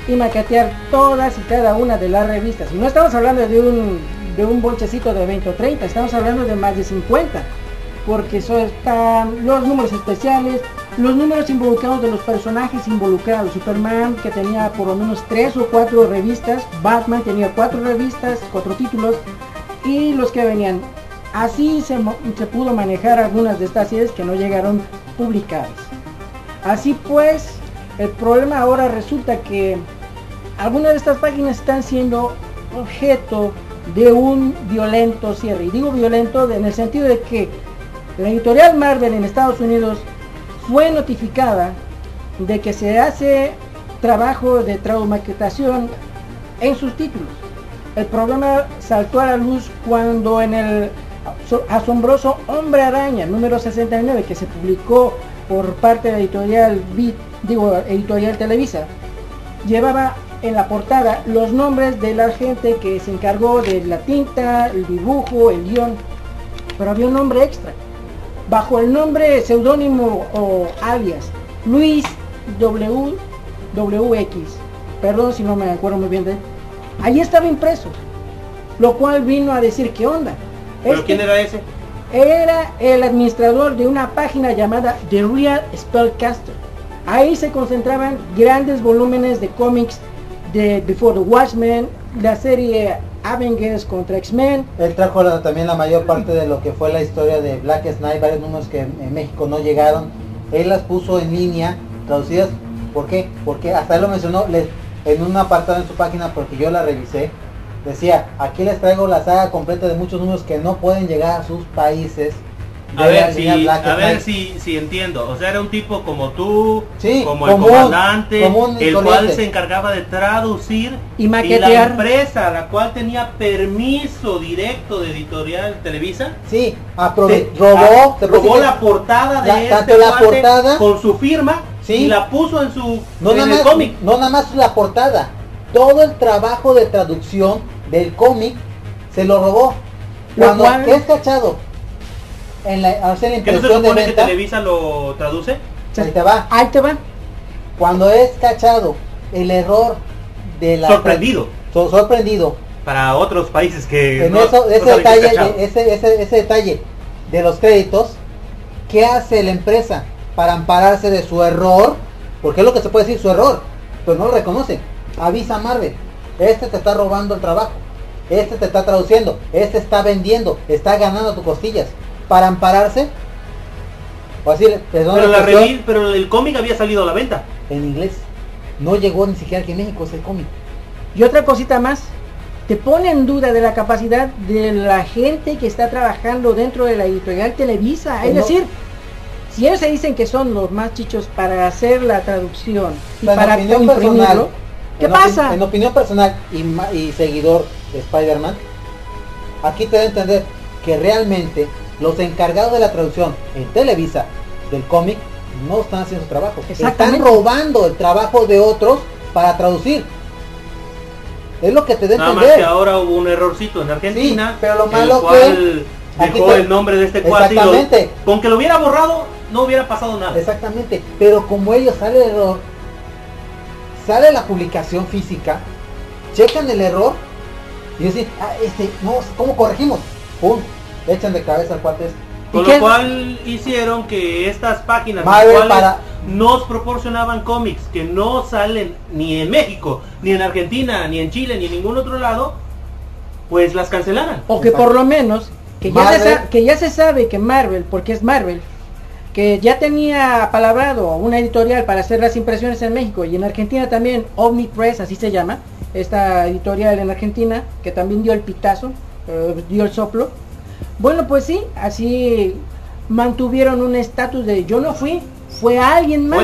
y maquetear todas y cada una de las revistas. Y no estamos hablando de un, de un bonchecito de 20 o 30, estamos hablando de más de 50 porque eso están los números especiales, los números involucrados de los personajes involucrados. Superman que tenía por lo menos tres o cuatro revistas, Batman tenía cuatro revistas, cuatro títulos y los que venían. Así se, se pudo manejar algunas de estas series que no llegaron publicadas. Así pues, el problema ahora resulta que algunas de estas páginas están siendo objeto de un violento cierre. Y digo violento en el sentido de que la editorial Marvel en Estados Unidos fue notificada de que se hace trabajo de traumaquetación en sus títulos. El problema saltó a la luz cuando en el aso- asombroso Hombre Araña número 69 que se publicó por parte de editorial Beat, digo editorial Televisa, llevaba en la portada los nombres de la gente que se encargó de la tinta, el dibujo, el guion, pero había un nombre extra. Bajo el nombre seudónimo o alias Luis W WX, perdón si no me acuerdo muy bien de él, ahí estaba impreso, lo cual vino a decir qué onda. ¿Pero Este quién era ese? era el administrador de una página llamada The Real Spellcaster. Ahí se concentraban grandes volúmenes de cómics de Before the Watchmen, la serie Avengers contra X-Men, Él trajo también la mayor parte de lo que fue la historia de Black Knight, varios números que en México no llegaron. Él las puso en línea, traducidas. ¿Por qué? Porque hasta él lo mencionó en un apartado en su página, porque yo la revisé. Decía, aquí les traigo la saga completa de muchos números que no pueden llegar a sus países. A ver, la si, a ver si, si entiendo. O sea, era un tipo como tú, Sí, como el común, comandante, común y el cual se encargaba de traducir Y la maquetear. empresa, la cual tenía permiso directo de editorial Televisa, Sí, robó, robó la portada de la- este tanto la portada- con su firma Sí. y la puso en su No en nada, el más, cómic. no nada más la portada, todo el trabajo de traducción del cómic se lo robó. Cuando es cachado en la, hacer la ¿Qué no se impresión de que venta, Televisa lo traduce? ahí te va. Ahí te va. Cuando es cachado el error de la Sorprendido. so- sorprendido Para otros países que en no- eso ese detalle ese, ese, ese detalle de los créditos qué hace la empresa para ampararse de su error porque es lo que se puede decir su error pero no lo reconoce avisa a Marvel este te está robando el trabajo este te está traduciendo este está vendiendo está ganando tus costillas para ampararse o así perdón pero, la la expresión, revi- pero el cómic había salido a la venta. en inglés no llegó ni siquiera aquí en México ese cómic Y otra cosita más, te pone en duda de la capacidad de la gente que está trabajando dentro de la editorial Televisa. Es No. decir, si ellos se dicen que son los más chichos para hacer la traducción y En para opinión imprimirlo, personal, ¿qué en pasa? En opinión personal y, y seguidor de Spider-Man, aquí te da a entender que realmente los encargados de la traducción en Televisa del cómic no están haciendo su trabajo. Están robando el trabajo de otros para traducir. Es lo que te da a Nada más entender. que ahora hubo un errorcito en Argentina. Sí, pero lo malo cual que- dejó te- el nombre de este cuate lo- Exactamente. con que lo hubiera borrado no hubiera pasado nada. Exactamente, pero como ellos sale el error, sale la publicación física, checan el error y dicen, ah, este, no, ¿cómo corregimos? Pum, le echan de cabeza al cuate este. Con ¿Y lo cual hicieron que estas páginas cuales para- nos proporcionaban cómics que no salen ni en México, ni en Argentina, ni en Chile, ni en ningún otro lado, pues las cancelaran. O que por lo menos, que ya, se Marvel. sa- que ya se sabe que Marvel, porque es Marvel, que ya tenía palabrado una editorial para hacer las impresiones en México y en Argentina también, Omnipress, así se llama, esta editorial en Argentina, que también dio el pitazo, eh, dio el soplo. Bueno, pues sí, así mantuvieron un estatus de yo no fui, fue alguien más.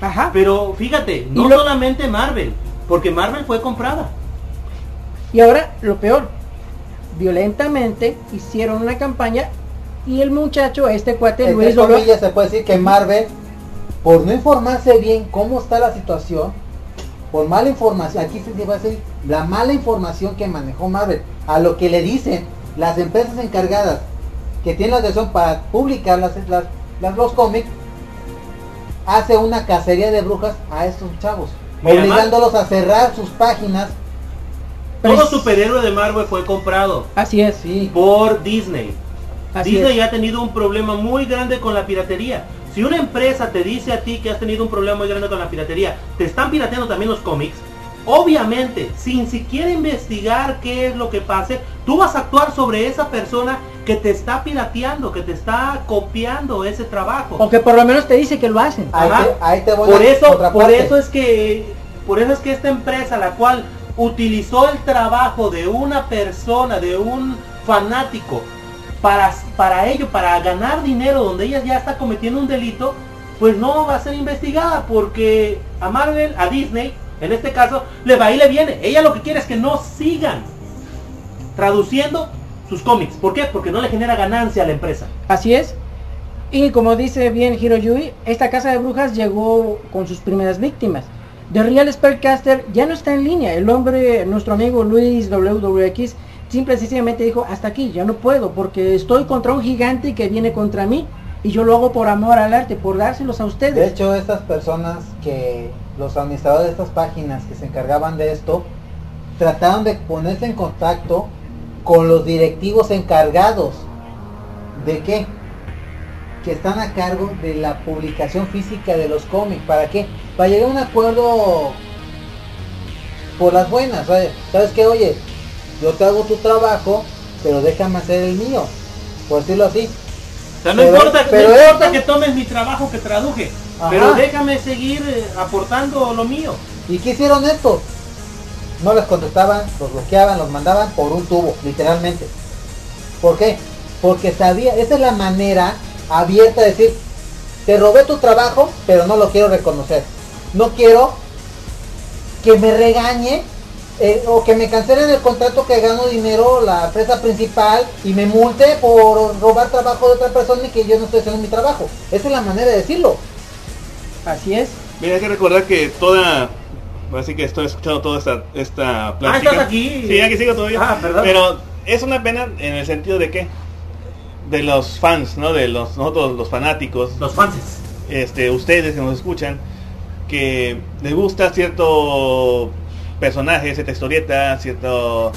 Ajá. Pero fíjate, no lo- solamente Marvel, porque Marvel fue comprada. Y ahora, lo peor, violentamente hicieron una campaña y el muchacho, este cuate Entre Luis comillas se puede decir que Marvel, por no informarse bien cómo está la situación, por mala información, aquí se va a decir la mala información que manejó Marvel, a lo que le dicen las empresas encargadas que tienen la decisión para publicar las, las- las- los cómics, hace una cacería de brujas a estos chavos, Mira, obligándolos a cerrar sus páginas. Todo Pues- superhéroe de Marvel fue comprado Así es, Sí, por Disney. así Disney es. ha tenido un problema muy grande con la piratería. Si una empresa te dice a ti que has tenido un problema muy grande con la piratería, te están pirateando también los cómics, obviamente, sin siquiera investigar qué es lo que pase, tú vas a actuar sobre esa persona que te está pirateando, que te está copiando ese trabajo. O que por lo menos te dice que lo hacen. ahí te, ahí te voy por a eso otra por parte. eso es que por eso es que esta empresa la cual utilizó el trabajo de una persona de un fanático para para ello para ganar dinero donde ella ya está cometiendo un delito pues no va a ser investigada porque a Marvel a Disney en este caso le va y le viene ella lo que quiere es que no sigan traduciendo sus cómics ¿por qué? porque no le genera ganancia a la empresa Así es. Y como dice bien Hiroyui, esta casa de brujas llegó con sus primeras víctimas. The Real Spellcaster ya no está en línea. El hombre, nuestro amigo Luis WWX, simple y sencillamente dijo, hasta aquí, ya no puedo, porque estoy contra un gigante que viene contra mí. Y yo lo hago por amor al arte, por dárselos a De ustedes. hecho, estas personas que, los administradores de estas páginas que se encargaban de esto, trataron de ponerse en contacto con los directivos encargados. ¿De qué? Que están a cargo de la publicación física de los cómics. ¿Para qué? Para llegar a un acuerdo por las buenas. ¿sabes? ¿Sabes qué? Oye, yo te hago tu trabajo, pero déjame hacer el mío. Por decirlo así. O sea, no Pero- importa, pero no importa esto- que tomes mi trabajo que traduje, Ajá. pero déjame seguir eh, aportando lo mío. ¿Y qué hicieron estos? No les contestaban, los bloqueaban, los mandaban por un tubo, literalmente. ¿Por qué? Porque sabía, esa es la manera abierta de decir, te robé tu trabajo, pero no lo quiero reconocer. No quiero que me regañe eh, o que me cancelen el contrato que gano dinero la empresa principal y me multe por robar trabajo de otra persona y que yo no estoy haciendo mi trabajo. Esa es la manera de decirlo. Así es. Mira, hay que recordar que toda... Así que estoy escuchando toda esta, esta plática. ¿estás aquí? Sí, aquí sigo todavía. Ah, perdón. Pero es una pena en el sentido de que de los fans, ¿no? De los nosotros los fanáticos, Los fans. este, ustedes que nos escuchan, que les gusta cierto personaje, cierta historieta, cierto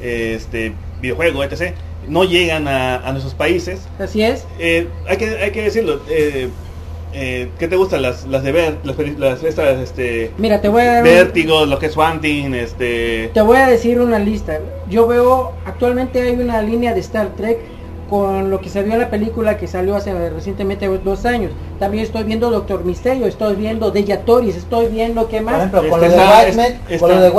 este videojuego, etc. no llegan a, a nuestros países. Así es. Eh, hay que hay que decirlo. Eh, eh, ¿Qué te gustan las las de ver las, las estas este Mira, te voy a dar un- Vértigo, lo que es Swanting, este Te voy a decir una lista. Yo veo, actualmente hay una línea de Star Trek con lo que se vio en la película que salió hace recientemente dos años. También estoy viendo Doctor Misterio, estoy viendo Deyatoris, estoy viendo qué Por más. ejemplo, con Este lo de está-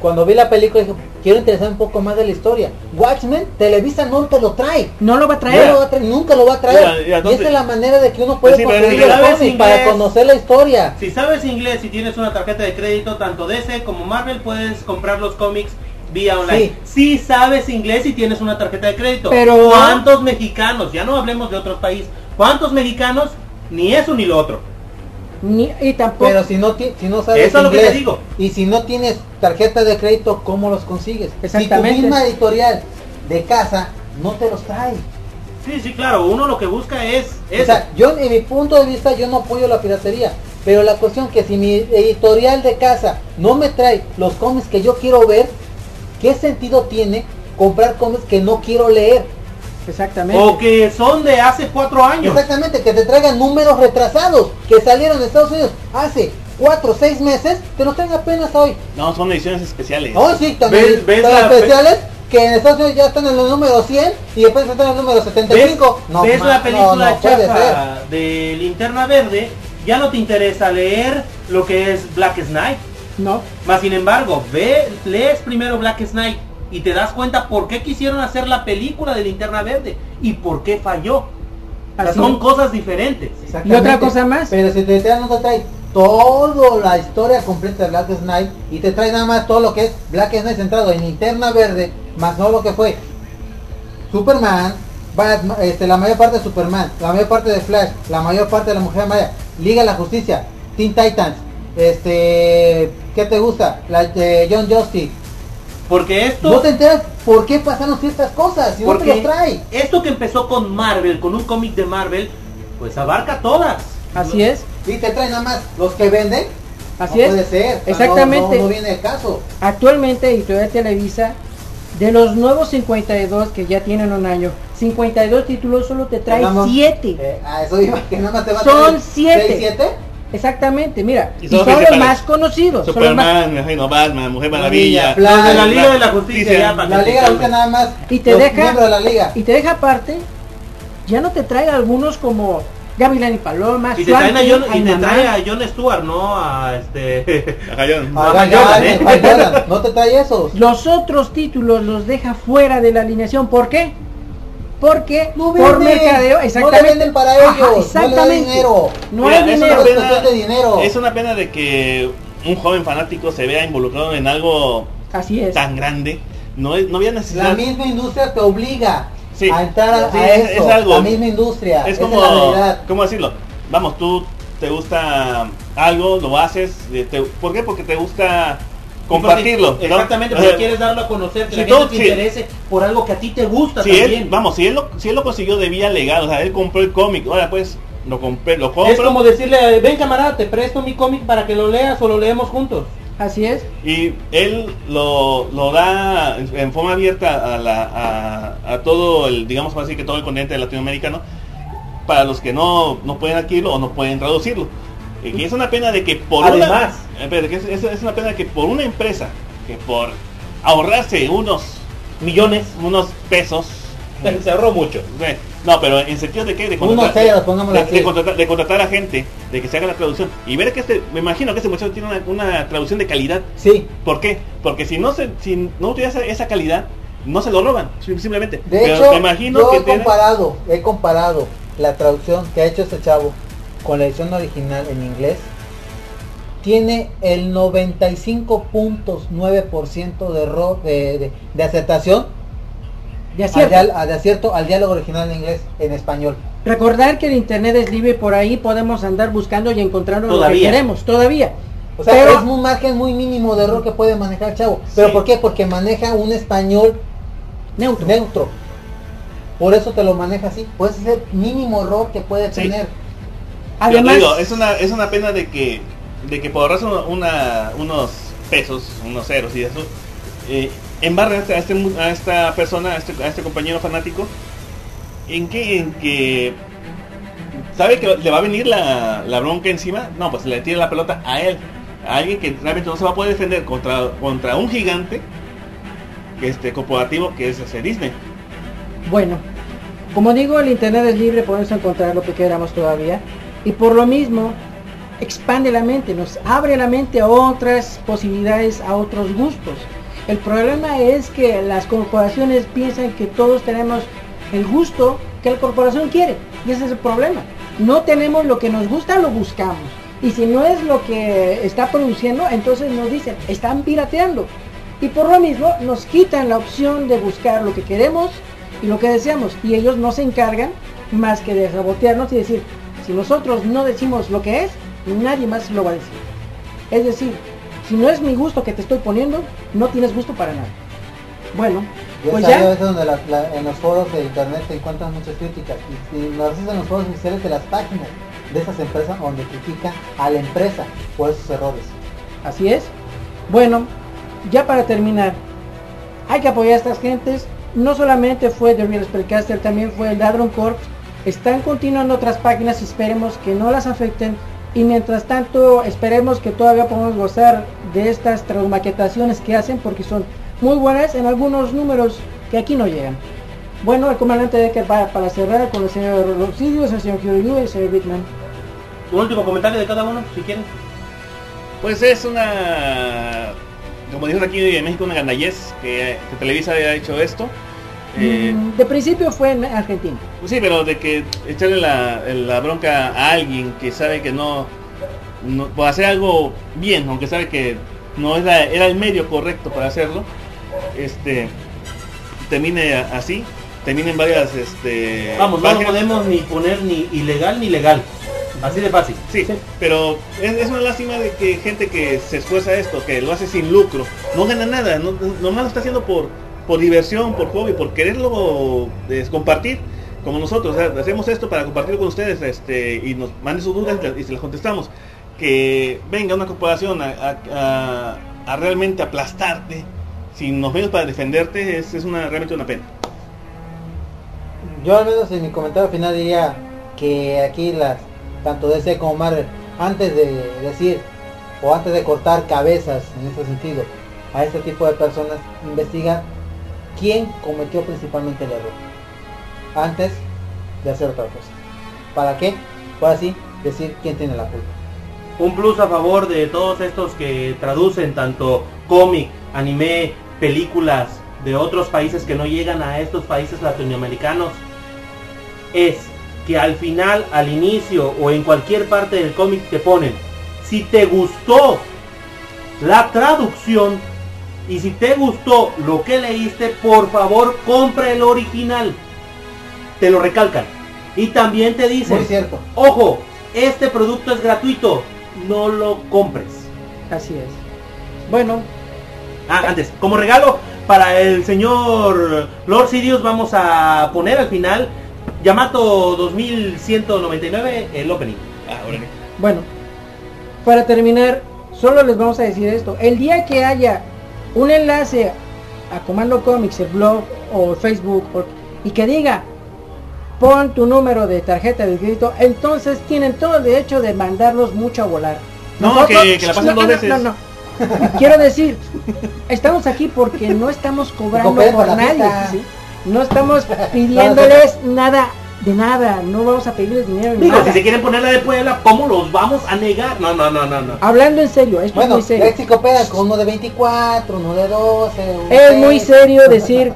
cuando vi la película dije, quiero interesar un poco más de la historia. Watchmen, Televisa no te lo trae. No lo va a No traer. lo va a traer, nunca lo va a traer. Ya, ya, y esa es la manera de que uno puede Pues sí, conseguir sabes cómics para inglés- conocer la historia. Si sabes inglés y tienes una tarjeta de crédito, tanto DC como Marvel, puedes comprar los cómics vía online. Si sabes inglés y tienes una tarjeta de crédito. Pero- ¿Cuántos mexicanos? Ya no hablemos de otros países. ¿Cuántos mexicanos? Ni eso ni lo otro. Ni- y tampoco. Pero si no, ti- si no sabes Eso es lo que te digo. y si no tienes tarjeta de crédito, ¿cómo los consigues? Exactamente. Si tu misma editorial de casa no te los trae. Sí, sí, claro. Uno lo que busca es O eso. sea, yo en mi punto de vista yo no apoyo la piratería, pero la cuestión que si mi editorial de casa no me trae los cómics que yo quiero ver, ¿qué sentido tiene comprar cómics que no quiero leer? Exactamente. o que son de hace cuatro años. Exactamente, que te traigan números retrasados que salieron de Estados Unidos hace cuatro o seis meses, te los traen apenas hoy. no son ediciones especiales. Oh, sí, también ¿Ves- ves la- especiales que en Estados Unidos ya están en el número 100 y después están en el número ¿Ves, 75. No, ves la película no chafa de Linterna Verde? Ya no te interesa leer lo que es Black Knight. No. Más sin embargo, ve, lees primero Black Knight y te das cuenta por qué quisieron hacer la película de Linterna Verde y por qué falló. O sea, Así. son cosas diferentes. Y otra cosa más. Pero si te traen, no te trae toda la historia completa de Black Knight y te trae nada más todo lo que es Black Knight centrado en linterna verde, más no lo que fue Superman, Batman, este, la mayor parte de Superman, la mayor parte de Flash, la mayor parte de la Mujer Maya, Liga de la Justicia, Teen Titans, este, ¿qué te gusta? La de John Justice. Porque esto, No te enteras por qué pasaron ciertas cosas, si no te trae. esto que empezó con Marvel, con un cómic de Marvel, pues abarca todas. Así es. Y te trae nada más los que venden. Así no es. puede ser. o sea, Exactamente. No, no viene el caso. Actualmente Editorial Televisa, de los nuevos 52 que ya tienen un año, 52 títulos solo te trae Vamos. 7. Eh, a eso iba, que nada más te va a Son traer siete. seis, siete. Exactamente, mira. Y Y son los más conocidos. son los más- Superman, Batman, Mujer Maravilla. Flash, Los de la la- Liga de la Justicia, ya, para La liga busca nada más. Y te los deja- de la liga. Y te deja aparte, ya no te trae algunos como Gavilán y Paloma, Y te traen a John, y te trae a John Stewart, no a este. <laughs> Ah, Jordan, Jordan, ¿eh? No te trae esos. Los otros títulos los deja fuera de la alineación. ¿Por qué? Porque No por venden, mercadeo, no le exactamente. venden para Ajá, ellos, no exactamente. dinero. No Mira, hay es una Es pena- de dinero. Es una pena de que un joven fanático se vea involucrado en algo Así es. tan grande. No, es, no había La necesidad. misma industria te obliga Sí, a entrar a, sí, a es- eso. es algo- la misma industria. Es como, la realidad. ¿cómo decirlo? Vamos, tú te gusta algo, lo haces. eh, te- ¿Por qué? Porque te gusta compartirlo. ¿no? Exactamente, O porque sea, quieres darlo a conocer, que si la se si- interese por algo que a ti te gusta Si también. él, vamos, si él, lo, si él lo consiguió de vía legal, o sea, él compró el cómic, ahora pues lo compré, lo compro es como decirle, ven camarada, te presto mi cómic para que lo leas o lo leemos juntos. Así es. y él lo, lo da en, en forma abierta a, la, a, a todo el, digamos así que todo el continente latinoamericano, para los que no, no pueden adquirirlo o no pueden traducirlo. Y es una pena de que por Además. una, espérate, que es, una pena que por una empresa que por ahorrarse unos Millones. unos pesos Se ahorró mucho. eh, no pero en sentido de que de pongámoslo de, de contratar, de contratar a gente de que se haga la traducción y ver que este me imagino que este muchacho tiene una, una traducción de calidad Sí. ¿Por qué? Porque si no se, si no utiliza esa calidad, no se lo roban, sim- simplemente. De Pero hecho, me imagino yo que he tiene- comparado, he comparado la traducción que ha hecho este chavo con la edición original en inglés. Tiene el 95.9% de error de, de, de aceptación De al, acierto. dial- de acierto al diálogo original en inglés en español. Recordar que el internet es libre por ahí podemos andar buscando y encontrando lo que Todavía. queremos, todavía. O sea, Pero- es un margen muy mínimo de error que puede manejar el chavo. ¿Pero Sí. por qué? Porque maneja un español Neutro. neutro. Por eso te lo maneja así. Puede ser mínimo error que puede Sí. tener. Yo Además, digo, es una es una pena de que de que por razón una unos pesos, unos ceros y eso, eh, embarra a, este- a este esta persona, a este, a este compañero fanático, en que, en que sabe que le va a venir la, la bronca encima, no, pues le tira la pelota a él, a alguien que realmente no se va a poder defender contra, contra un gigante este corporativo que es ese Disney. Bueno, como digo, el internet es libre, podemos encontrar lo que queramos todavía. Y por lo mismo, expande la mente, nos abre la mente a otras posibilidades, a otros gustos. El problema es que las corporaciones piensan que todos tenemos el gusto que la corporación quiere. Y ese es el problema. No tenemos lo que nos gusta, lo buscamos. Y si no es lo que está produciendo, entonces nos dicen, están pirateando. Y por lo mismo nos quitan la opción de buscar lo que queremos y lo que deseamos. Y ellos no se encargan más que de sabotearnos y decir, si nosotros no decimos lo que es, nadie más lo va a decir. Es decir, si no es mi gusto que te estoy poniendo, no tienes gusto para nada. Bueno, Yo pues ya, veces donde la- la- en los foros de internet te encuentran muchas críticas y, y lo haces en los foros oficiales de las páginas de esas empresas donde critican a la empresa por esos errores. así es. Bueno, ya para terminar, hay que apoyar a estas gentes. No solamente fue The Real Spellcaster, también fue el Dadron Corps. Están continuando otras páginas, esperemos que no las afecten. Y mientras tanto, esperemos que todavía podamos gozar de estas traumaquetaciones que hacen, porque son muy buenas en algunos números que aquí no llegan. Bueno, el comandante Decker va para cerrar con el señor Luxidius, el señor Kyuryu y el señor Bitman. Un último comentario de cada uno, si quieren. Pues es una, como dicen aquí en México, una gandallez que, que Televisa haya hecho esto. Eh, Mm, de principio fue en Argentina. Pues sí, pero de que echarle la, la bronca a alguien que sabe que no, no puede hacer algo bien, aunque sabe que no era, era el medio correcto para hacerlo, este termine así, termine en varias este Vamos, no lo podemos ni poner ni ilegal ni legal. Así de fácil. Sí, Sí. pero es, es una lástima de que gente que se esfuerza esto, que lo hace sin lucro, no gana nada, no, nomás lo está haciendo por, por diversión, por hobby, por quererlo eh, compartir, como nosotros, hacemos esto para compartirlo con ustedes este, y nos manden sus dudas y se las contestamos. Que venga una corporación a, realmente aplastarte sin los medios para defenderte es, es realmente una pena. Yo al menos en mi comentario final diría que aquí las tanto DC como Marvel antes de decir o antes de cortar cabezas en este sentido a este tipo de personas investigan quién cometió principalmente el error antes de hacer otra cosa. ¿Para qué? Para así decir quién tiene la culpa. Un plus a favor de todos estos que traducen tanto cómic, anime, películas de otros países que no llegan a estos países latinoamericanos es que al final, al inicio o en cualquier parte del cómic te ponen, si te gustó la traducción y si te gustó lo que leíste, por favor compra el original. Te lo recalcan. Y también te dicen, Muy cierto. Ojo, este producto es gratuito, no lo compres. Así es. Bueno, Ah, antes, como regalo para el señor Lord Sirius vamos a poner al final Yamato 2199 el opening. Ah, órale. Bueno, para terminar, solo les vamos a decir esto. El día que haya un enlace a Comando Comics, el blog o Facebook, o- y que diga, pon tu número de tarjeta de crédito, entonces tienen todo el derecho de mandarnos mucho a volar. No, que- que la pasen dos veces. No, no. <laughs> Quiero decir, estamos aquí porque no estamos <laughs> cobrando por nadie. No estamos <laughs> pidiéndoles nada de nada. No vamos a pedirles dinero ni Digo, nada. si se quieren poner la de Puebla, ¿cómo los vamos a negar? No, no, no, no, no. Hablando en serio, esto Bueno, es muy serio. con uno de 24, uno de 12. uno Es muy 6. serio <laughs> decir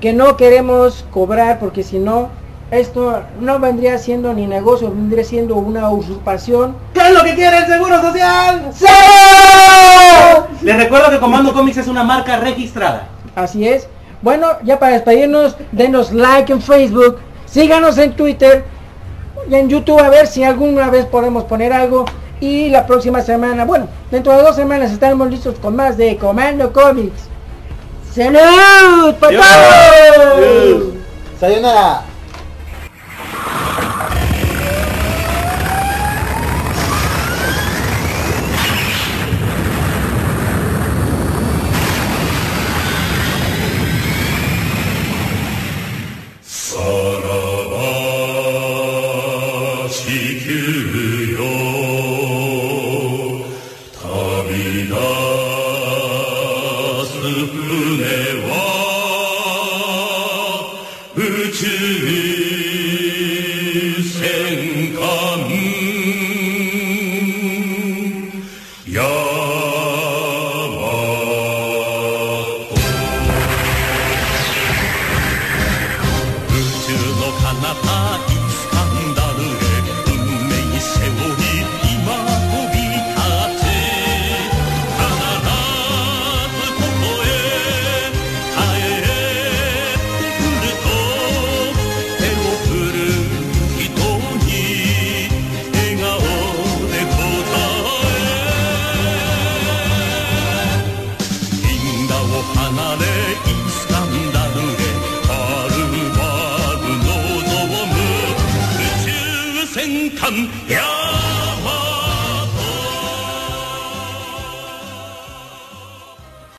que no queremos cobrar porque si no, esto no vendría siendo ni negocio, vendría siendo una usurpación. ¿Qué es lo que quiere el Seguro Social? <laughs> Les recuerdo que Comando Comics es una marca registrada. Así es. Bueno, ya para despedirnos, denos like en Facebook, síganos en Twitter y en YouTube a ver si alguna vez podemos poner algo. Y la próxima semana, bueno, dentro de dos semanas estaremos listos con más de Comando Comics. ¡Salud! todos! Sayonara.